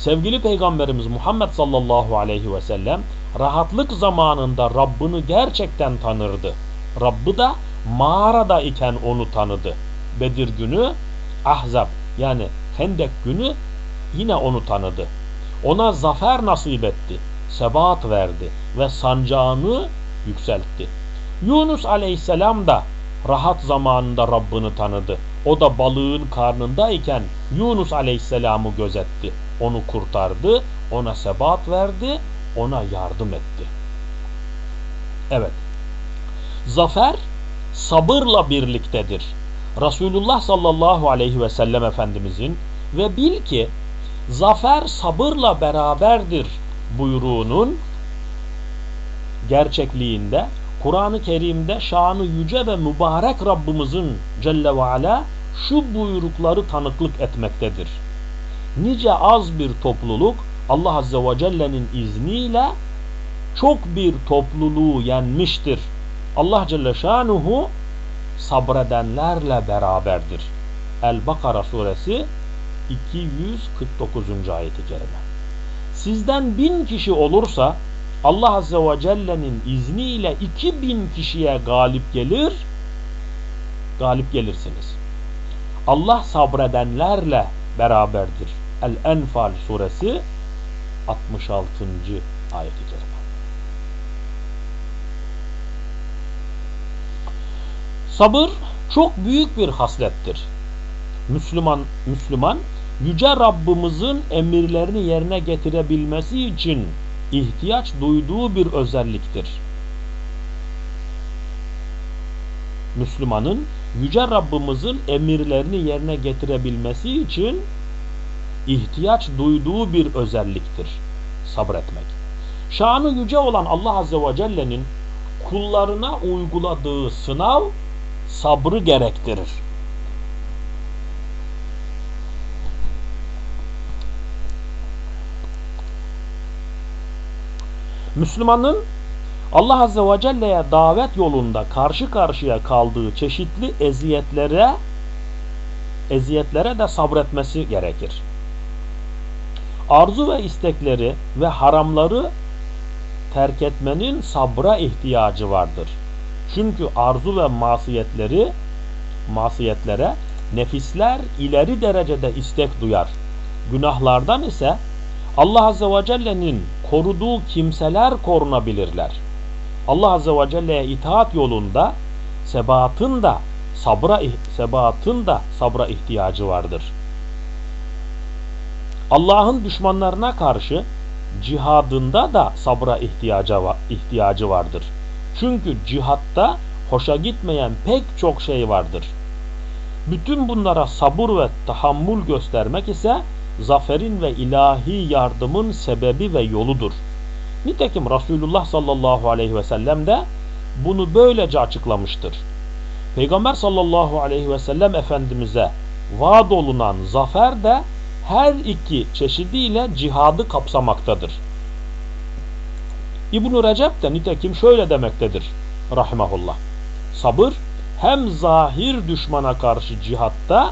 S1: Sevgili Peygamberimiz Muhammed sallallahu aleyhi ve sellem rahatlık zamanında Rabbini gerçekten tanırdı. Rabbı da mağarada iken onu tanıdı. Bedir günü Ahzab yani Hendek günü yine onu tanıdı. Ona zafer nasip etti, sebat verdi ve sancağını yükseltti. Yunus aleyhisselam da rahat zamanında Rabbini tanıdı. O da balığın karnındayken Yunus aleyhisselamı gözetti. Onu kurtardı, ona sebat verdi, ona yardım etti. Evet. Zafer sabırla birliktedir. Resulullah sallallahu aleyhi ve sellem Efendimizin ve bil ki zafer sabırla beraberdir buyruğunun gerçekliğinde Kur'an-ı Kerim'de şanı yüce ve mübarek Rabbimizin Celle ve Ala şu buyrukları tanıklık etmektedir. Nice az bir topluluk Allah Azze ve Celle'nin izniyle çok bir topluluğu yenmiştir. Allah Celle Şanuhu sabredenlerle beraberdir. El-Bakara suresi 249. ayeti kerime. Sizden bin kişi olursa Allah Azze ve Celle'nin izniyle 2000 kişiye galip gelir, galip gelirsiniz. Allah sabredenlerle beraberdir. El-Enfal suresi 66. ayet-i kerime. Sabır çok büyük bir haslettir. Müslüman Müslüman yüce Rabbimizin emirlerini yerine getirebilmesi için ihtiyaç duyduğu bir özelliktir. Müslümanın yüce Rabbimizin emirlerini yerine getirebilmesi için ihtiyaç duyduğu bir özelliktir sabretmek. Şanı yüce olan Allah Azze ve Celle'nin kullarına uyguladığı sınav sabrı gerektirir. Müslümanın Allah Azze ve Celle'ye davet yolunda karşı karşıya kaldığı çeşitli eziyetlere eziyetlere de sabretmesi gerekir. Arzu ve istekleri ve haramları terk etmenin sabra ihtiyacı vardır. Çünkü arzu ve masiyetleri masiyetlere nefisler ileri derecede istek duyar. Günahlardan ise Allah Azze ve Celle'nin koruduğu kimseler korunabilirler. Allah Azze ve Celle'ye itaat yolunda sebatın da sabra sebatın da sabra ihtiyacı vardır. Allah'ın düşmanlarına karşı cihadında da sabra ihtiyacı, ihtiyacı vardır. Çünkü cihatta hoşa gitmeyen pek çok şey vardır. Bütün bunlara sabır ve tahammül göstermek ise zaferin ve ilahi yardımın sebebi ve yoludur. Nitekim Resulullah sallallahu aleyhi ve sellem de bunu böylece açıklamıştır. Peygamber sallallahu aleyhi ve sellem Efendimiz'e vaad olunan zafer de her iki çeşidiyle cihadı kapsamaktadır. İbn-i Recep de nitekim şöyle demektedir rahimahullah. Sabır hem zahir düşmana karşı cihatta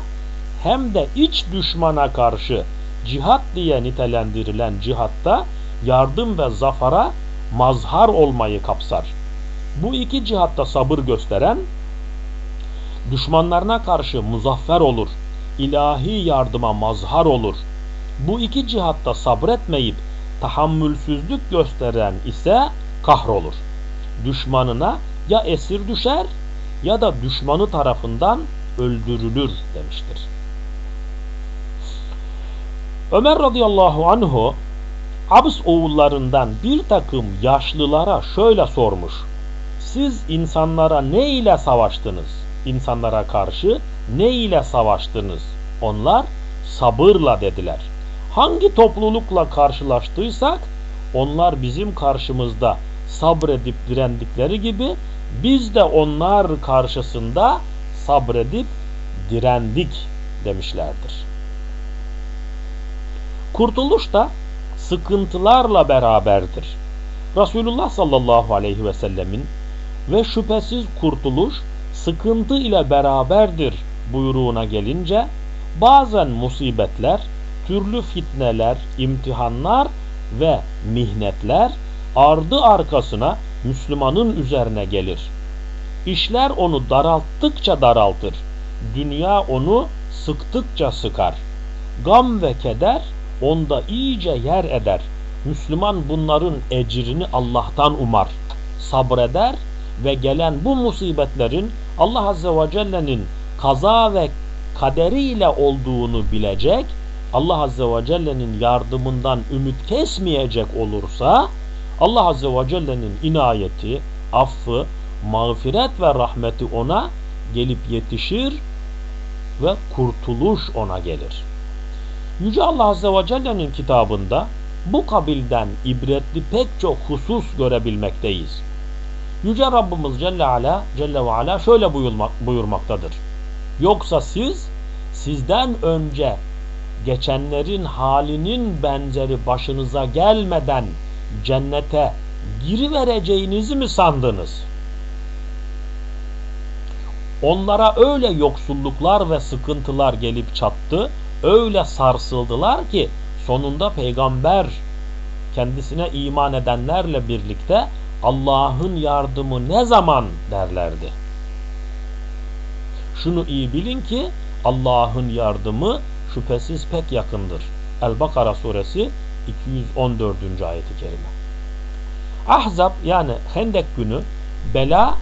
S1: hem de iç düşmana karşı cihat diye nitelendirilen cihatta yardım ve zafara mazhar olmayı kapsar. Bu iki cihatta sabır gösteren düşmanlarına karşı muzaffer olur. ilahi yardıma mazhar olur. Bu iki cihatta sabretmeyip tahammülsüzlük gösteren ise kahrolur. Düşmanına ya esir düşer ya da düşmanı tarafından öldürülür demiştir. Ömer radıyallahu anhu Abs oğullarından bir takım yaşlılara şöyle sormuş. Siz insanlara ne ile savaştınız? İnsanlara karşı ne ile savaştınız? Onlar sabırla dediler. Hangi toplulukla karşılaştıysak onlar bizim karşımızda sabredip direndikleri gibi biz de onlar karşısında sabredip direndik demişlerdir. Kurtuluş da sıkıntılarla beraberdir. Resulullah sallallahu aleyhi ve sellemin ve şüphesiz kurtuluş sıkıntı ile beraberdir buyruğuna gelince bazen musibetler, türlü fitneler, imtihanlar ve mihnetler ardı arkasına Müslümanın üzerine gelir. İşler onu daralttıkça daraltır. Dünya onu sıktıkça sıkar. Gam ve keder onda iyice yer eder. Müslüman bunların ecrini Allah'tan umar. Sabreder ve gelen bu musibetlerin Allah Azze ve Celle'nin kaza ve kaderiyle olduğunu bilecek, Allah Azze ve Celle'nin yardımından ümit kesmeyecek olursa, Allah Azze ve Celle'nin inayeti, affı, mağfiret ve rahmeti ona gelip yetişir ve kurtuluş ona gelir. Yüce Allah Azze ve Celle'nin kitabında bu kabilden ibretli pek çok husus görebilmekteyiz. Yüce Rabbimiz Celle, Ala, Celle ve Ala şöyle buyurmak, buyurmaktadır. Yoksa siz sizden önce geçenlerin halinin benzeri başınıza gelmeden cennete girivereceğinizi mi sandınız? Onlara öyle yoksulluklar ve sıkıntılar gelip çattı, öyle sarsıldılar ki sonunda peygamber kendisine iman edenlerle birlikte Allah'ın yardımı ne zaman derlerdi. Şunu iyi bilin ki Allah'ın yardımı şüphesiz pek yakındır. El-Bakara suresi 214. ayeti kerime. Ahzab yani Hendek günü bela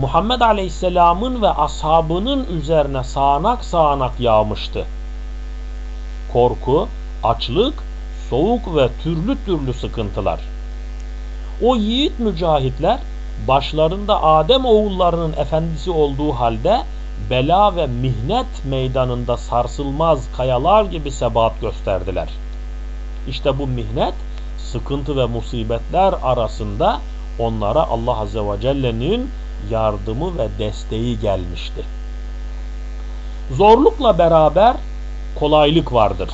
S1: Muhammed Aleyhisselam'ın ve ashabının üzerine sağanak sağanak yağmıştı. Korku, açlık, soğuk ve türlü türlü sıkıntılar. O yiğit mücahitler başlarında Adem oğullarının efendisi olduğu halde bela ve mihnet meydanında sarsılmaz kayalar gibi sebat gösterdiler. İşte bu mihnet, sıkıntı ve musibetler arasında onlara Allah Azze ve Celle'nin yardımı ve desteği gelmişti. Zorlukla beraber kolaylık vardır.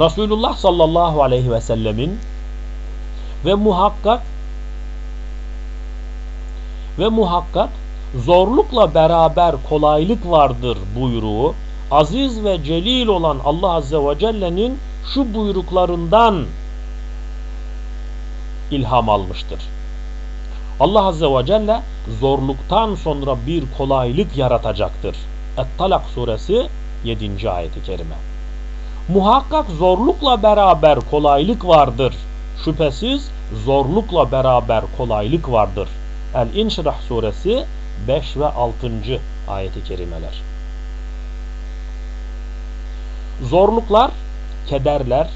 S1: Resulullah sallallahu aleyhi ve sellemin ve muhakkak ve muhakkak zorlukla beraber kolaylık vardır buyruğu aziz ve celil olan Allah Azze ve Celle'nin şu buyruklarından ilham almıştır. Allah Azze ve Celle zorluktan sonra bir kolaylık yaratacaktır. Et-Talak suresi 7. ayeti kerime. Muhakkak zorlukla beraber kolaylık vardır. Şüphesiz zorlukla beraber kolaylık vardır. El-İnşirah suresi 5 ve 6. ayeti kerimeler. Zorluklar, kederler,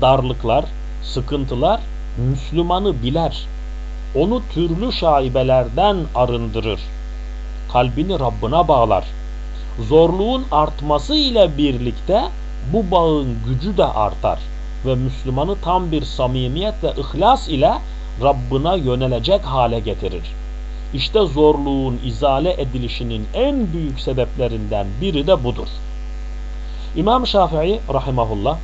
S1: darlıklar, sıkıntılar Müslümanı biler. Onu türlü şaibelerden arındırır. Kalbini Rabbına bağlar. Zorluğun artması ile birlikte bu bağın gücü de artar ve Müslümanı tam bir samimiyet ve ihlas ile Rabbına yönelecek hale getirir. İşte zorluğun izale edilişinin en büyük sebeplerinden biri de budur. İmam Şafii rahimahullah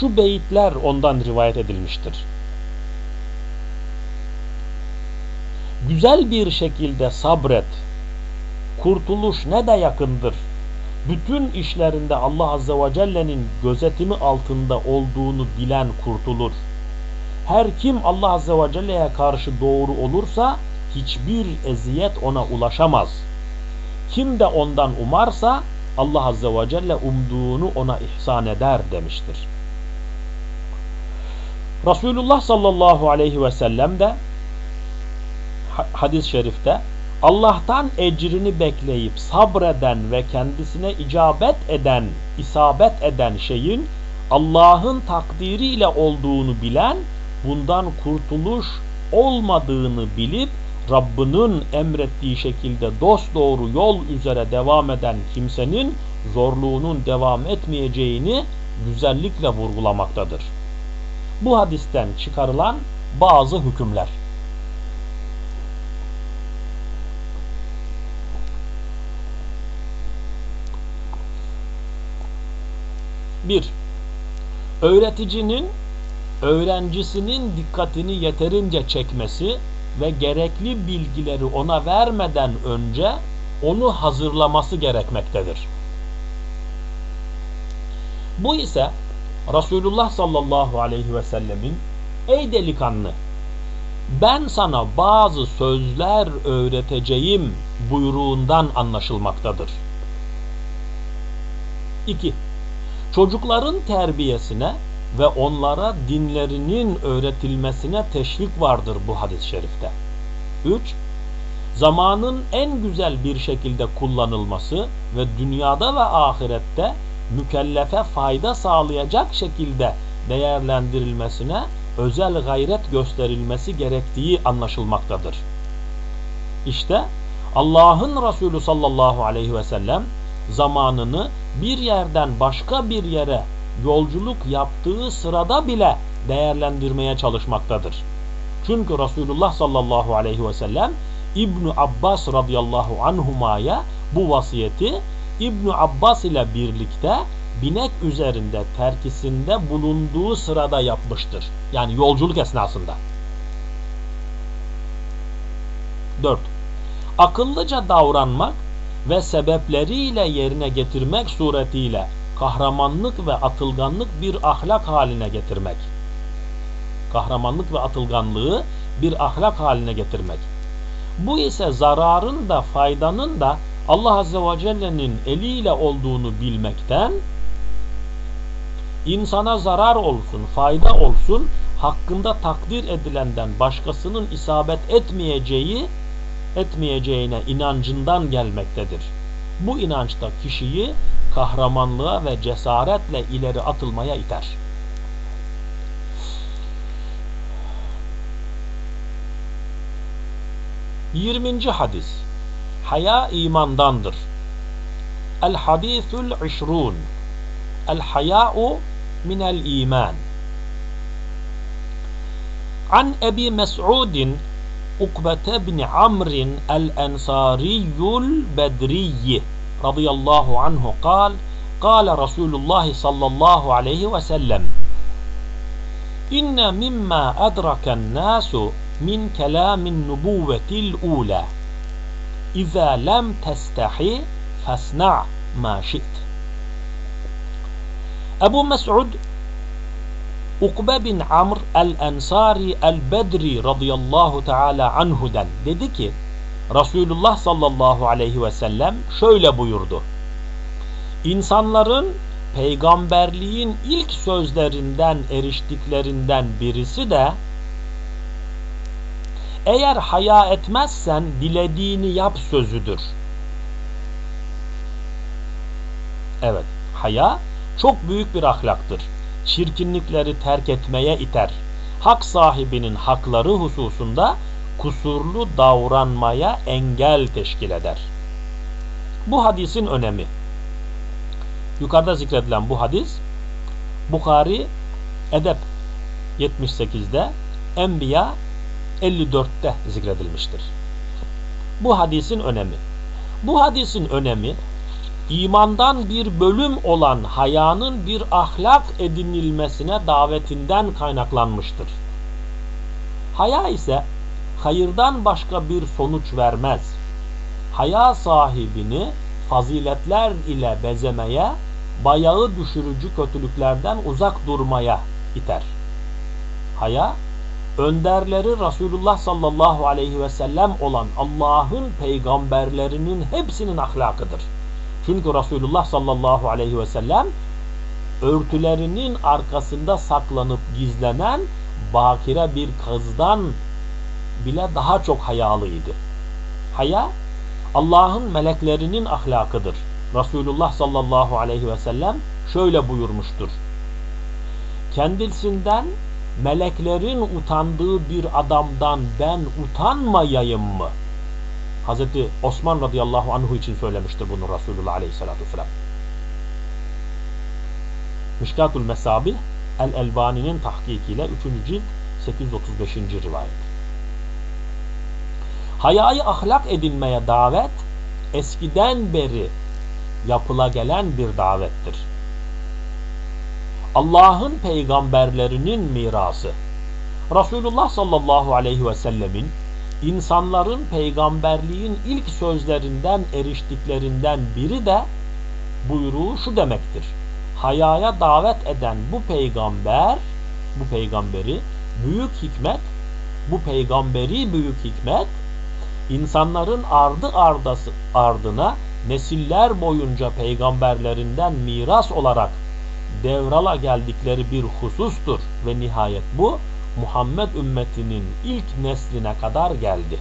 S1: şu beyitler ondan rivayet edilmiştir. Güzel bir şekilde sabret. Kurtuluş ne de yakındır. Bütün işlerinde Allah Azze ve Celle'nin gözetimi altında olduğunu bilen kurtulur. Her kim Allah Azze ve Celle'ye karşı doğru olursa hiçbir eziyet ona ulaşamaz. Kim de ondan umarsa Allah Azze ve Celle umduğunu ona ihsan eder demiştir. Resulullah sallallahu aleyhi ve sellem de hadis-i şerifte Allah'tan ecrini bekleyip sabreden ve kendisine icabet eden, isabet eden şeyin Allah'ın takdiriyle olduğunu bilen, bundan kurtuluş olmadığını bilip Rabbinin emrettiği şekilde dost doğru yol üzere devam eden kimsenin zorluğunun devam etmeyeceğini güzellikle vurgulamaktadır. Bu hadisten çıkarılan bazı hükümler. 1. Öğreticinin öğrencisinin dikkatini yeterince çekmesi ve gerekli bilgileri ona vermeden önce onu hazırlaması gerekmektedir. Bu ise Resulullah sallallahu aleyhi ve sellemin ey delikanlı ben sana bazı sözler öğreteceğim buyruğundan anlaşılmaktadır. 2. Çocukların terbiyesine ve onlara dinlerinin öğretilmesine teşvik vardır bu hadis-i şerifte. 3. Zamanın en güzel bir şekilde kullanılması ve dünyada ve ahirette mükellefe fayda sağlayacak şekilde değerlendirilmesine özel gayret gösterilmesi gerektiği anlaşılmaktadır. İşte Allah'ın Resulü sallallahu aleyhi ve sellem zamanını bir yerden başka bir yere yolculuk yaptığı sırada bile değerlendirmeye çalışmaktadır. Çünkü Resulullah sallallahu aleyhi ve sellem İbn Abbas radıyallahu anhumaya bu vasiyeti İbn Abbas ile birlikte binek üzerinde terkisinde bulunduğu sırada yapmıştır. Yani yolculuk esnasında. 4. Akıllıca davranmak ve sebepleriyle yerine getirmek suretiyle kahramanlık ve atılganlık bir ahlak haline getirmek. Kahramanlık ve atılganlığı bir ahlak haline getirmek. Bu ise zararın da faydanın da Allah Azze ve Celle'nin eliyle olduğunu bilmekten insana zarar olsun, fayda olsun hakkında takdir edilenden başkasının isabet etmeyeceği etmeyeceğine inancından gelmektedir. Bu inançta kişiyi kahramanlığa ve cesaretle ileri atılmaya iter. Yirminci hadis Haya imandandır. El hadisul işrun El haya'u minel iman An Ebi Mes'udin Ukbete bin Amr el-Ensariyul Bedriyi radıyallahu anhu kal قال رسول الله صلى الله عليه وسلم إن مما أدرك الناس من كلام النبوة الأولى إذا لم تستحي فاصنع ما شئت. Ebu Mes'ud Ukbe bin Amr el-Ensari el-Bedri radıyallahu teala anhu'den dedi ki Resulullah sallallahu aleyhi ve sellem şöyle buyurdu. İnsanların peygamberliğin ilk sözlerinden eriştiklerinden birisi de eğer haya etmezsen dilediğini yap sözüdür. Evet, haya çok büyük bir ahlaktır. Çirkinlikleri terk etmeye iter. Hak sahibinin hakları hususunda kusurlu davranmaya engel teşkil eder. Bu hadisin önemi. Yukarıda zikredilen bu hadis Bukhari Edep 78'de Enbiya 54'te zikredilmiştir. Bu hadisin önemi. Bu hadisin önemi imandan bir bölüm olan hayanın bir ahlak edinilmesine davetinden kaynaklanmıştır. Haya ise hayırdan başka bir sonuç vermez. Haya sahibini faziletler ile bezemeye, bayağı düşürücü kötülüklerden uzak durmaya iter. Haya, önderleri Resulullah sallallahu aleyhi ve sellem olan Allah'ın peygamberlerinin hepsinin ahlakıdır. Çünkü Resulullah sallallahu aleyhi ve sellem örtülerinin arkasında saklanıp gizlenen bakire bir kızdan bile daha çok hayalıydı. Haya Allah'ın meleklerinin ahlakıdır. Resulullah sallallahu aleyhi ve sellem şöyle buyurmuştur. Kendisinden meleklerin utandığı bir adamdan ben utanmayayım mı? Hazreti Osman radıyallahu anhu için söylemiştir bunu Resulullah aleyhissalatü vesselam. Mişkatul Mesabih El-Elbani'nin tahkikiyle 3. cilt 835. rivayet. Hayayı ahlak edinmeye davet eskiden beri yapıla gelen bir davettir. Allah'ın peygamberlerinin mirası. Resulullah sallallahu aleyhi ve sellemin insanların peygamberliğin ilk sözlerinden eriştiklerinden biri de buyruğu şu demektir. Hayaya davet eden bu peygamber, bu peygamberi büyük hikmet, bu peygamberi büyük hikmet insanların ardı ardası ardına nesiller boyunca peygamberlerinden miras olarak devrala geldikleri bir husustur ve nihayet bu Muhammed ümmetinin ilk nesline kadar geldi.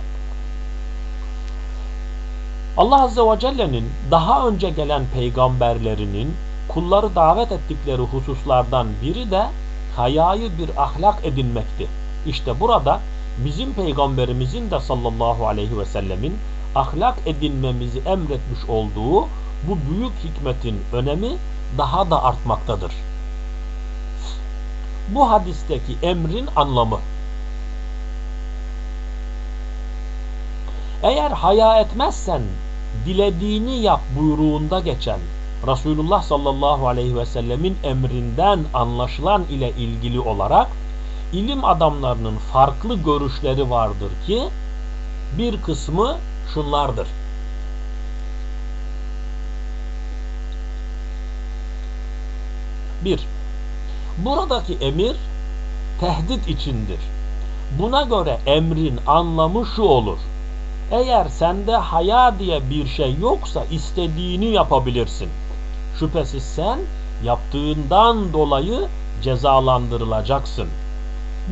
S1: Allah Azze ve Celle'nin daha önce gelen peygamberlerinin kulları davet ettikleri hususlardan biri de hayayı bir ahlak edinmekti. İşte burada bizim peygamberimizin de sallallahu aleyhi ve sellemin ahlak edinmemizi emretmiş olduğu bu büyük hikmetin önemi daha da artmaktadır. Bu hadisteki emrin anlamı eğer haya etmezsen dilediğini yap buyruğunda geçen Resulullah sallallahu aleyhi ve sellemin emrinden anlaşılan ile ilgili olarak ilim adamlarının farklı görüşleri vardır ki bir kısmı şunlardır. Bir, buradaki emir tehdit içindir. Buna göre emrin anlamı şu olur. Eğer sende haya diye bir şey yoksa istediğini yapabilirsin. Şüphesiz sen yaptığından dolayı cezalandırılacaksın.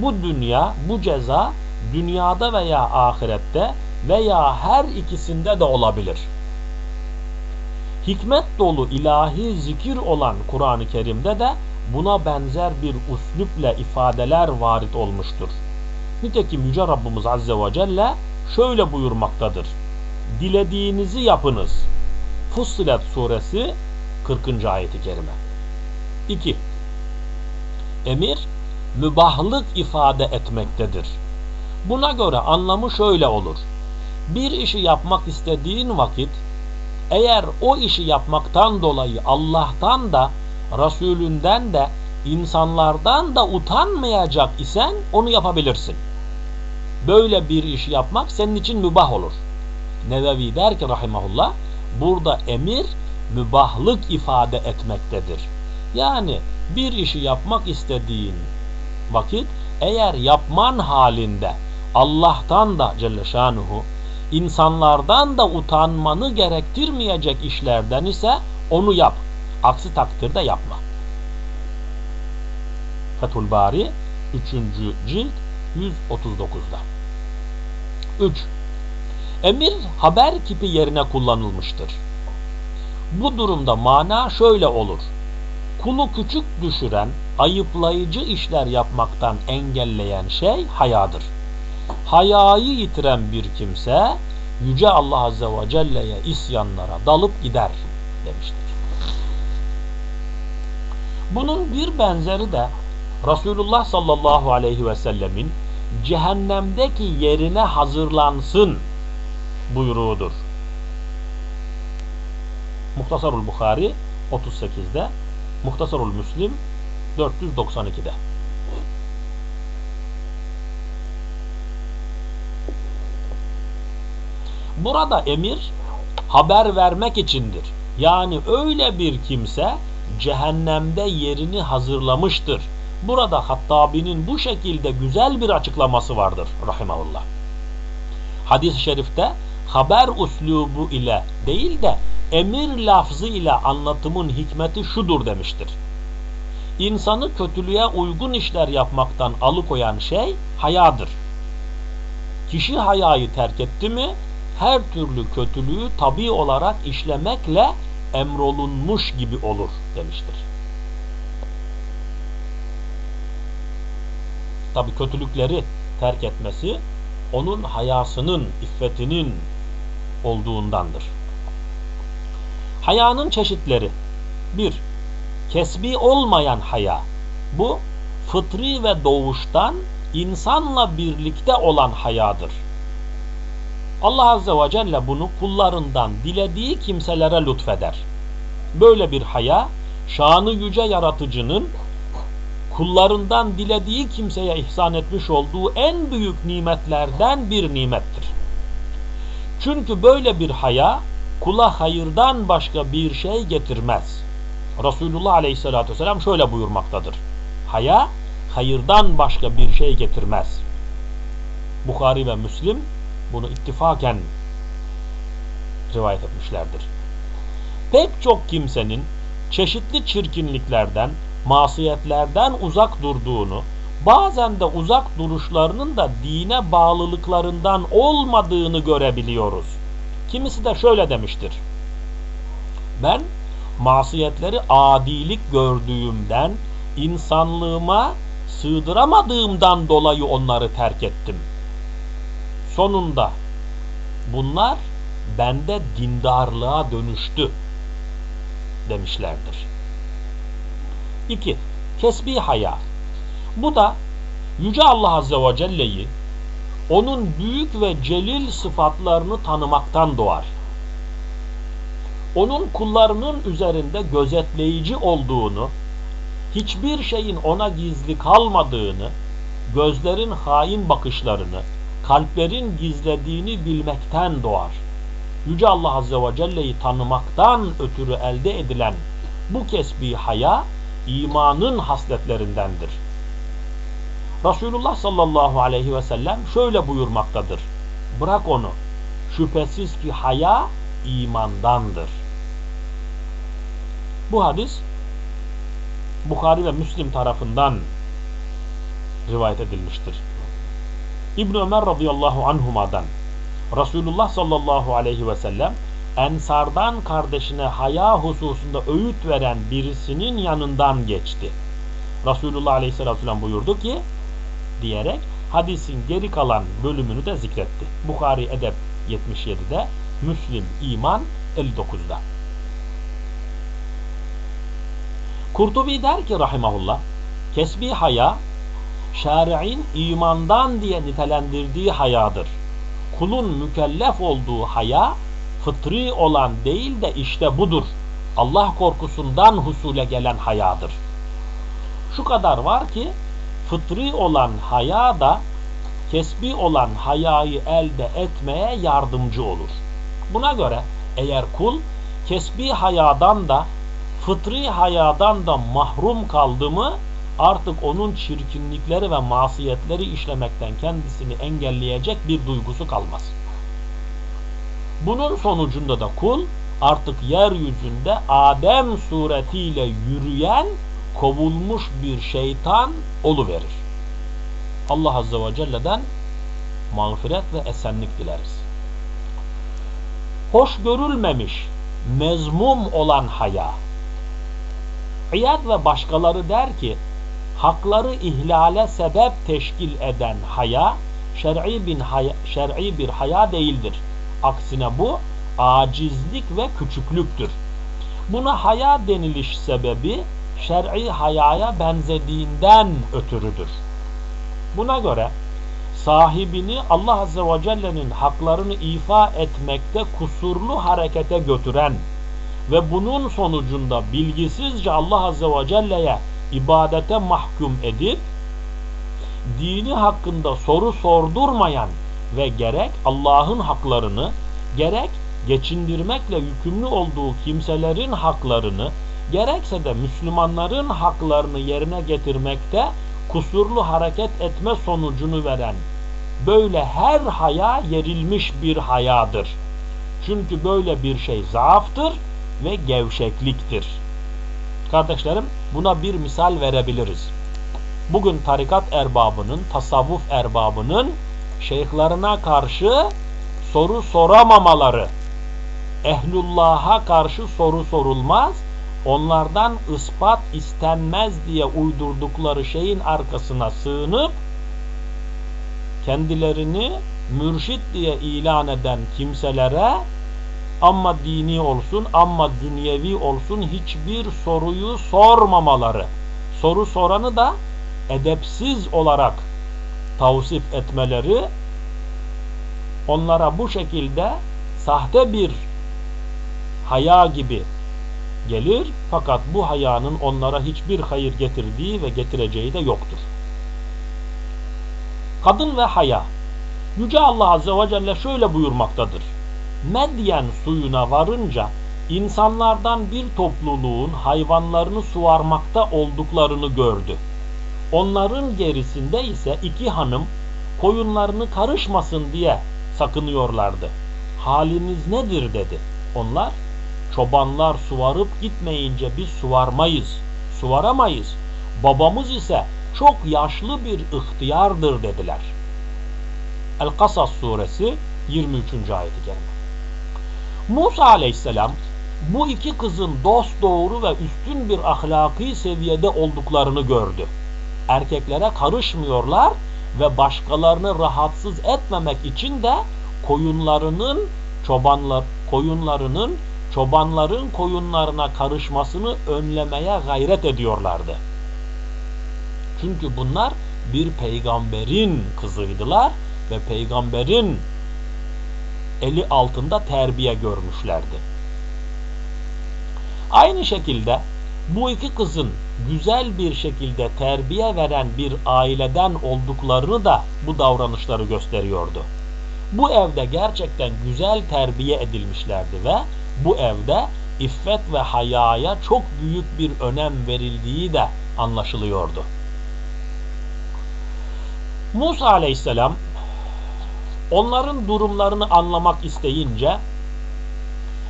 S1: Bu dünya, bu ceza dünyada veya ahirette veya her ikisinde de olabilir. Hikmet dolu ilahi zikir olan Kur'an-ı Kerim'de de buna benzer bir uslüple ifadeler varit olmuştur. Nitekim Yüce Rabbimiz Azze ve Celle şöyle buyurmaktadır. Dilediğinizi yapınız. Fussilet suresi 40. ayeti kerime. 2. Emir mübahlık ifade etmektedir. Buna göre anlamı şöyle olur. Bir işi yapmak istediğin vakit eğer o işi yapmaktan dolayı Allah'tan da Resulünden de insanlardan da utanmayacak isen onu yapabilirsin. Böyle bir işi yapmak senin için mübah olur. Nevevi der ki rahimahullah burada emir mübahlık ifade etmektedir. Yani bir işi yapmak istediğin vakit eğer yapman halinde Allah'tan da Celle Şanuhu insanlardan da utanmanı gerektirmeyecek işlerden ise onu yap. Aksi takdirde yapma. Fethul Bari 3. cilt 139'da. 3. Emir haber kipi yerine kullanılmıştır. Bu durumda mana şöyle olur. kulu küçük düşüren, ayıplayıcı işler yapmaktan engelleyen şey hayadır. Hayayı yitiren bir kimse Yüce Allah Azze ve Celle'ye isyanlara dalıp gider demiştir. Bunun bir benzeri de Resulullah sallallahu aleyhi ve sellemin cehennemdeki yerine hazırlansın buyruğudur. Muhtasarul Bukhari 38'de, Muhtasarul Müslim 492'de. Burada emir haber vermek içindir. Yani öyle bir kimse cehennemde yerini hazırlamıştır. Burada Hattabi'nin bu şekilde güzel bir açıklaması vardır rahimahullah. Hadis-i şerifte haber uslubu ile değil de emir lafzı ile anlatımın hikmeti şudur demiştir. İnsanı kötülüğe uygun işler yapmaktan alıkoyan şey hayadır. Kişi hayayı terk etti mi her türlü kötülüğü tabi olarak işlemekle emrolunmuş gibi olur demiştir. Tabi kötülükleri terk etmesi onun hayasının, iffetinin olduğundandır. Hayanın çeşitleri 1. Kesbi olmayan haya. Bu fıtri ve doğuştan insanla birlikte olan hayadır. Allah Azze ve Celle bunu kullarından dilediği kimselere lütfeder. Böyle bir haya, şanı yüce yaratıcının kullarından dilediği kimseye ihsan etmiş olduğu en büyük nimetlerden bir nimettir. Çünkü böyle bir haya kula hayırdan başka bir şey getirmez. Resulullah Aleyhisselatü Vesselam şöyle buyurmaktadır. Haya hayırdan başka bir şey getirmez. Bukhari ve Müslim bunu ittifaken rivayet etmişlerdir. Pek çok kimsenin çeşitli çirkinliklerden, masiyetlerden uzak durduğunu, bazen de uzak duruşlarının da dine bağlılıklarından olmadığını görebiliyoruz. Kimisi de şöyle demiştir. Ben masiyetleri adilik gördüğümden, insanlığıma sığdıramadığımdan dolayı onları terk ettim. Sonunda bunlar bende dindarlığa dönüştü demişlerdir. 2. Kesbi haya. Bu da Yüce Allah Azze ve Celle'yi onun büyük ve celil sıfatlarını tanımaktan doğar. Onun kullarının üzerinde gözetleyici olduğunu, hiçbir şeyin ona gizli kalmadığını, gözlerin hain bakışlarını, kalplerin gizlediğini bilmekten doğar. Yüce Allah Azze ve Celle'yi tanımaktan ötürü elde edilen bu kesbi haya imanın hasletlerindendir. Resulullah sallallahu aleyhi ve sellem şöyle buyurmaktadır. Bırak onu. Şüphesiz ki haya imandandır. Bu hadis Bukhari ve Müslim tarafından rivayet edilmiştir. İbn Ömer radıyallahu anhumadan Resulullah sallallahu aleyhi ve sellem Ensardan kardeşine haya hususunda öğüt veren birisinin yanından geçti. Resulullah aleyhisselatü vesselam buyurdu ki diyerek hadisin geri kalan bölümünü de zikretti. Bukhari Edep 77'de, Müslim İman 59'da. Kurtubi der ki rahimahullah, kesbi haya, şari'in imandan diye nitelendirdiği hayadır. Kulun mükellef olduğu haya, fıtri olan değil de işte budur. Allah korkusundan husule gelen hayadır. Şu kadar var ki, fıtri olan haya da kesbi olan hayayı elde etmeye yardımcı olur. Buna göre eğer kul kesbi hayadan da fıtri hayadan da mahrum kaldı mı artık onun çirkinlikleri ve masiyetleri işlemekten kendisini engelleyecek bir duygusu kalmaz. Bunun sonucunda da kul artık yeryüzünde Adem suretiyle yürüyen kovulmuş bir şeytan verir. Allah Azze ve Celle'den mağfiret ve esenlik dileriz. Hoş görülmemiş, mezmum olan haya. İyad ve başkaları der ki hakları ihlale sebep teşkil eden haya şer'i bir haya, şer'i bir haya değildir. Aksine bu acizlik ve küçüklüktür. Buna haya deniliş sebebi şer'i hayaya benzediğinden ötürüdür. Buna göre sahibini Allah Azze ve Celle'nin haklarını ifa etmekte kusurlu harekete götüren ve bunun sonucunda bilgisizce Allah Azze ve Celle'ye ibadete mahkum edip dini hakkında soru sordurmayan ve gerek Allah'ın haklarını gerek geçindirmekle yükümlü olduğu kimselerin haklarını gerekse de Müslümanların haklarını yerine getirmekte kusurlu hareket etme sonucunu veren böyle her haya yerilmiş bir hayadır. Çünkü böyle bir şey zaaftır ve gevşekliktir. Kardeşlerim buna bir misal verebiliriz. Bugün tarikat erbabının, tasavvuf erbabının şeyhlerine karşı soru soramamaları, ehlullah'a karşı soru sorulmaz, onlardan ispat istenmez diye uydurdukları şeyin arkasına sığınıp kendilerini mürşit diye ilan eden kimselere ama dini olsun ama dünyevi olsun hiçbir soruyu sormamaları soru soranı da edepsiz olarak tavsif etmeleri onlara bu şekilde sahte bir haya gibi gelir fakat bu hayanın onlara hiçbir hayır getirdiği ve getireceği de yoktur. Kadın ve haya Yüce Allah Azze ve Celle şöyle buyurmaktadır. Medyen suyuna varınca insanlardan bir topluluğun hayvanlarını suvarmakta olduklarını gördü. Onların gerisinde ise iki hanım koyunlarını karışmasın diye sakınıyorlardı. Haliniz nedir dedi. Onlar çobanlar suvarıp gitmeyince biz suvarmayız, suvaramayız. Babamız ise çok yaşlı bir ihtiyardır dediler. El-Kasas suresi 23. ayeti. Musa aleyhisselam bu iki kızın dost doğru ve üstün bir ahlaki seviyede olduklarını gördü. Erkeklere karışmıyorlar ve başkalarını rahatsız etmemek için de koyunlarının çobanlar koyunlarının çobanların koyunlarına karışmasını önlemeye gayret ediyorlardı. Çünkü bunlar bir peygamberin kızıydılar ve peygamberin eli altında terbiye görmüşlerdi. Aynı şekilde bu iki kızın güzel bir şekilde terbiye veren bir aileden olduklarını da bu davranışları gösteriyordu. Bu evde gerçekten güzel terbiye edilmişlerdi ve bu evde iffet ve hayaya çok büyük bir önem verildiği de anlaşılıyordu. Musa aleyhisselam onların durumlarını anlamak isteyince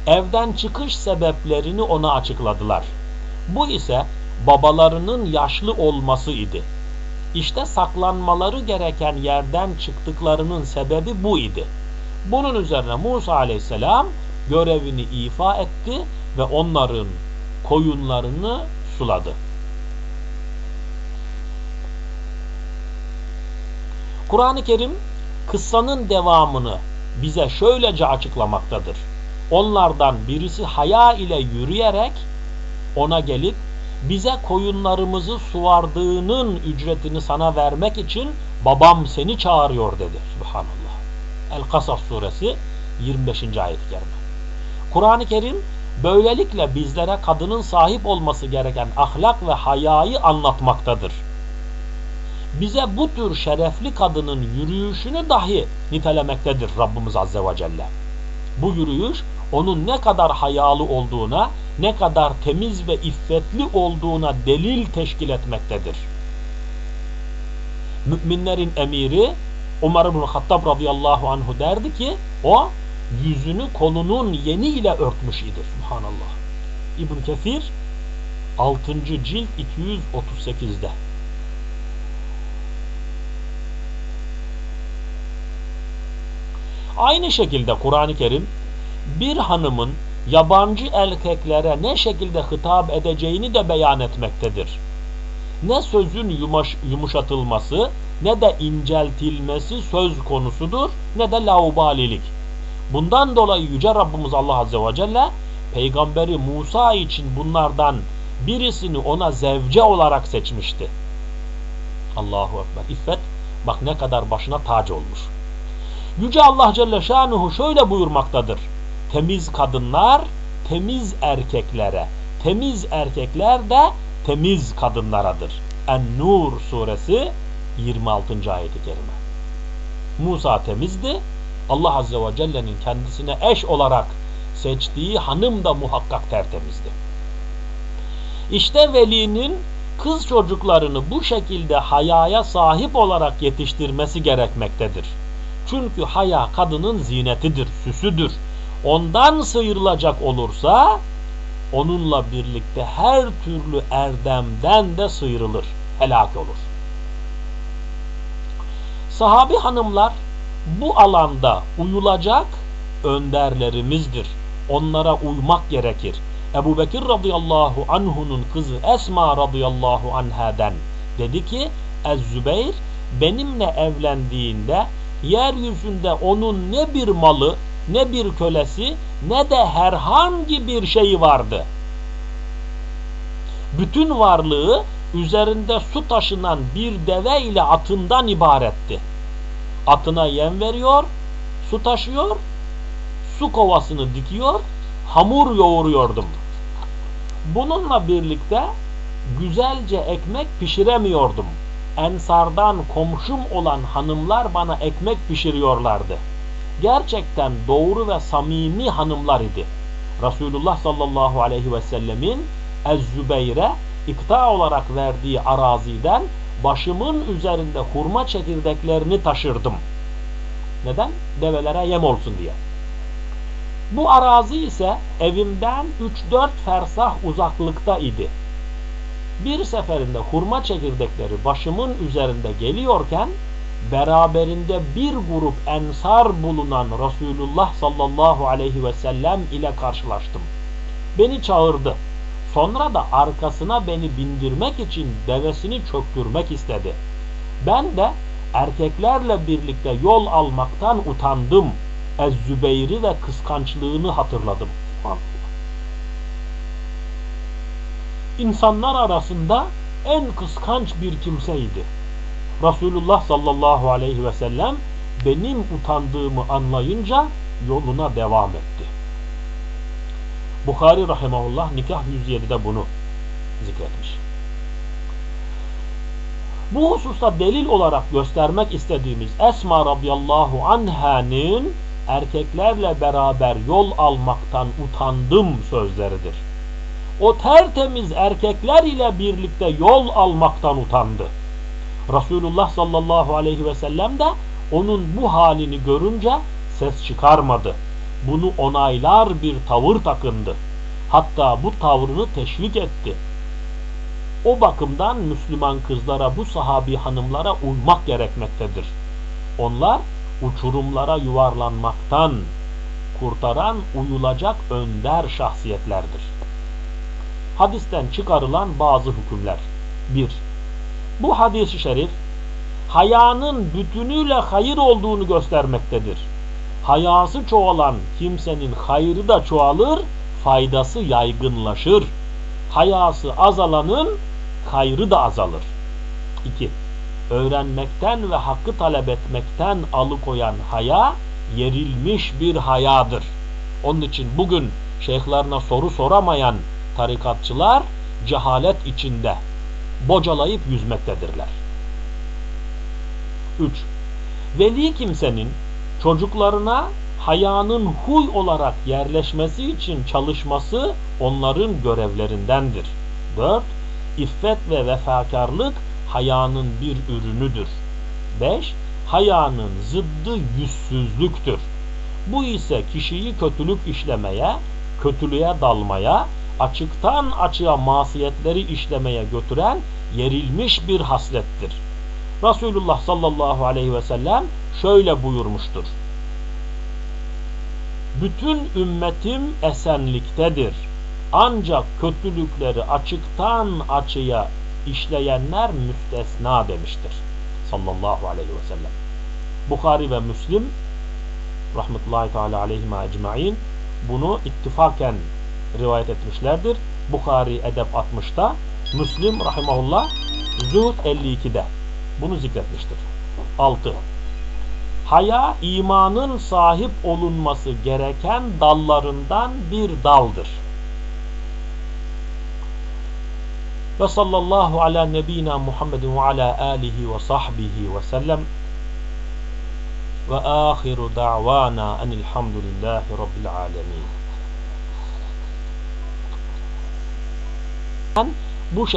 S1: evden çıkış sebeplerini ona açıkladılar. Bu ise babalarının yaşlı olması idi. İşte saklanmaları gereken yerden çıktıklarının sebebi bu idi. Bunun üzerine Musa aleyhisselam görevini ifa etti ve onların koyunlarını suladı. Kur'an-ı Kerim kıssanın devamını bize şöylece açıklamaktadır. Onlardan birisi haya ile yürüyerek ona gelip bize koyunlarımızı suvardığının ücretini sana vermek için babam seni çağırıyor dedi. Subhanallah. El-Kasas suresi 25. ayet-i kerime. Kur'an-ı Kerim böylelikle bizlere kadının sahip olması gereken ahlak ve hayayı anlatmaktadır. Bize bu tür şerefli kadının yürüyüşünü dahi nitelemektedir Rabbimiz Azze ve Celle. Bu yürüyüş onun ne kadar hayalı olduğuna, ne kadar temiz ve iffetli olduğuna delil teşkil etmektedir. Müminlerin emiri Umar ibn Hattab radıyallahu anhu derdi ki o yüzünü kolunun yeniyle örtmüş idi. Subhanallah. İbn Kefir 6. cilt 238'de. Aynı şekilde Kur'an-ı Kerim bir hanımın yabancı erkeklere ne şekilde hitap edeceğini de beyan etmektedir. Ne sözün yumuş, yumuşatılması ne de inceltilmesi söz konusudur ne de laubalilik. Bundan dolayı Yüce Rabbimiz Allah Azze ve Celle Peygamberi Musa için bunlardan birisini ona zevce olarak seçmişti. Allahu Ekber. İffet bak ne kadar başına tac olmuş. Yüce Allah Celle Şanuhu şöyle buyurmaktadır. Temiz kadınlar temiz erkeklere, temiz erkekler de temiz kadınlaradır. En-Nur suresi 26. ayeti kerime. Musa temizdi. Allah Azze ve Celle'nin kendisine eş olarak seçtiği hanım da muhakkak tertemizdi. İşte velinin kız çocuklarını bu şekilde hayaya sahip olarak yetiştirmesi gerekmektedir. Çünkü haya kadının zinetidir, süsüdür. Ondan sıyrılacak olursa onunla birlikte her türlü erdemden de sıyrılır, helak olur. Sahabi hanımlar bu alanda uyulacak önderlerimizdir. Onlara uymak gerekir. Ebu Bekir radıyallahu anhunun kızı Esma radıyallahu anhaden dedi ki Ez-Zübeyir benimle evlendiğinde yeryüzünde onun ne bir malı ne bir kölesi ne de herhangi bir şeyi vardı. Bütün varlığı üzerinde su taşınan bir deve ile atından ibaretti. Atına yem veriyor, su taşıyor, su kovasını dikiyor, hamur yoğuruyordum. Bununla birlikte güzelce ekmek pişiremiyordum. Ensardan komşum olan hanımlar bana ekmek pişiriyorlardı. Gerçekten doğru ve samimi hanımlar idi. Resulullah sallallahu aleyhi ve sellemin Ez-Zübeyre ikta olarak verdiği araziden başımın üzerinde hurma çekirdeklerini taşırdım. Neden? Develere yem olsun diye. Bu arazi ise evimden 3-4 fersah uzaklıkta idi. Bir seferinde hurma çekirdekleri başımın üzerinde geliyorken beraberinde bir grup ensar bulunan Resulullah sallallahu aleyhi ve sellem ile karşılaştım. Beni çağırdı. Sonra da arkasına beni bindirmek için devesini çöktürmek istedi. Ben de erkeklerle birlikte yol almaktan utandım. Ez-Zübeyir'i ve kıskançlığını hatırladım. İnsanlar arasında en kıskanç bir kimseydi. Resulullah sallallahu aleyhi ve sellem benim utandığımı anlayınca yoluna devam etti. Bukhari rahimahullah nikah 107'de bunu zikretmiş. Bu hususta delil olarak göstermek istediğimiz Esma radıyallahu anh'ın erkeklerle beraber yol almaktan utandım sözleridir. O tertemiz erkekler ile birlikte yol almaktan utandı. Resulullah sallallahu aleyhi ve sellem de onun bu halini görünce ses çıkarmadı. Bunu onaylar bir tavır takındı. Hatta bu tavrını teşvik etti. O bakımdan Müslüman kızlara bu sahabi hanımlara uymak gerekmektedir. Onlar uçurumlara yuvarlanmaktan kurtaran uyulacak önder şahsiyetlerdir. Hadisten çıkarılan bazı hükümler. 1. Bu hadis-i şerif hayanın bütünüyle hayır olduğunu göstermektedir. Hayası çoğalan kimsenin hayrı da çoğalır, faydası yaygınlaşır. Hayası azalanın hayrı da azalır. 2. Öğrenmekten ve hakkı talep etmekten alıkoyan haya yerilmiş bir hayadır. Onun için bugün şeyhlerine soru soramayan tarikatçılar cehalet içinde bocalayıp yüzmektedirler. 3. Veli kimsenin çocuklarına hayanın huy olarak yerleşmesi için çalışması onların görevlerindendir. 4. İffet ve vefakarlık hayanın bir ürünüdür. 5. Hayanın zıddı yüzsüzlüktür. Bu ise kişiyi kötülük işlemeye, kötülüğe dalmaya, açıktan açığa masiyetleri işlemeye götüren yerilmiş bir haslettir. Resulullah sallallahu aleyhi ve sellem şöyle buyurmuştur. Bütün ümmetim esenliktedir. Ancak kötülükleri açıktan açıya işleyenler müstesna demiştir. Sallallahu aleyhi ve sellem. Bukhari ve Müslim rahmetullahi teala aleyhime ecmain bunu ittifaken rivayet etmişlerdir. Bukhari Edep 60'ta, Müslim rahimahullah Zuhud 52'de bunu zikretmiştir. 6. Haya imanın sahip olunması gereken dallarından bir daldır. Ve sallallahu ala nebina Muhammedin ve ala alihi ve sahbihi ve sellem ve ahiru da'vana enilhamdülillahi rabbil alemin. Bu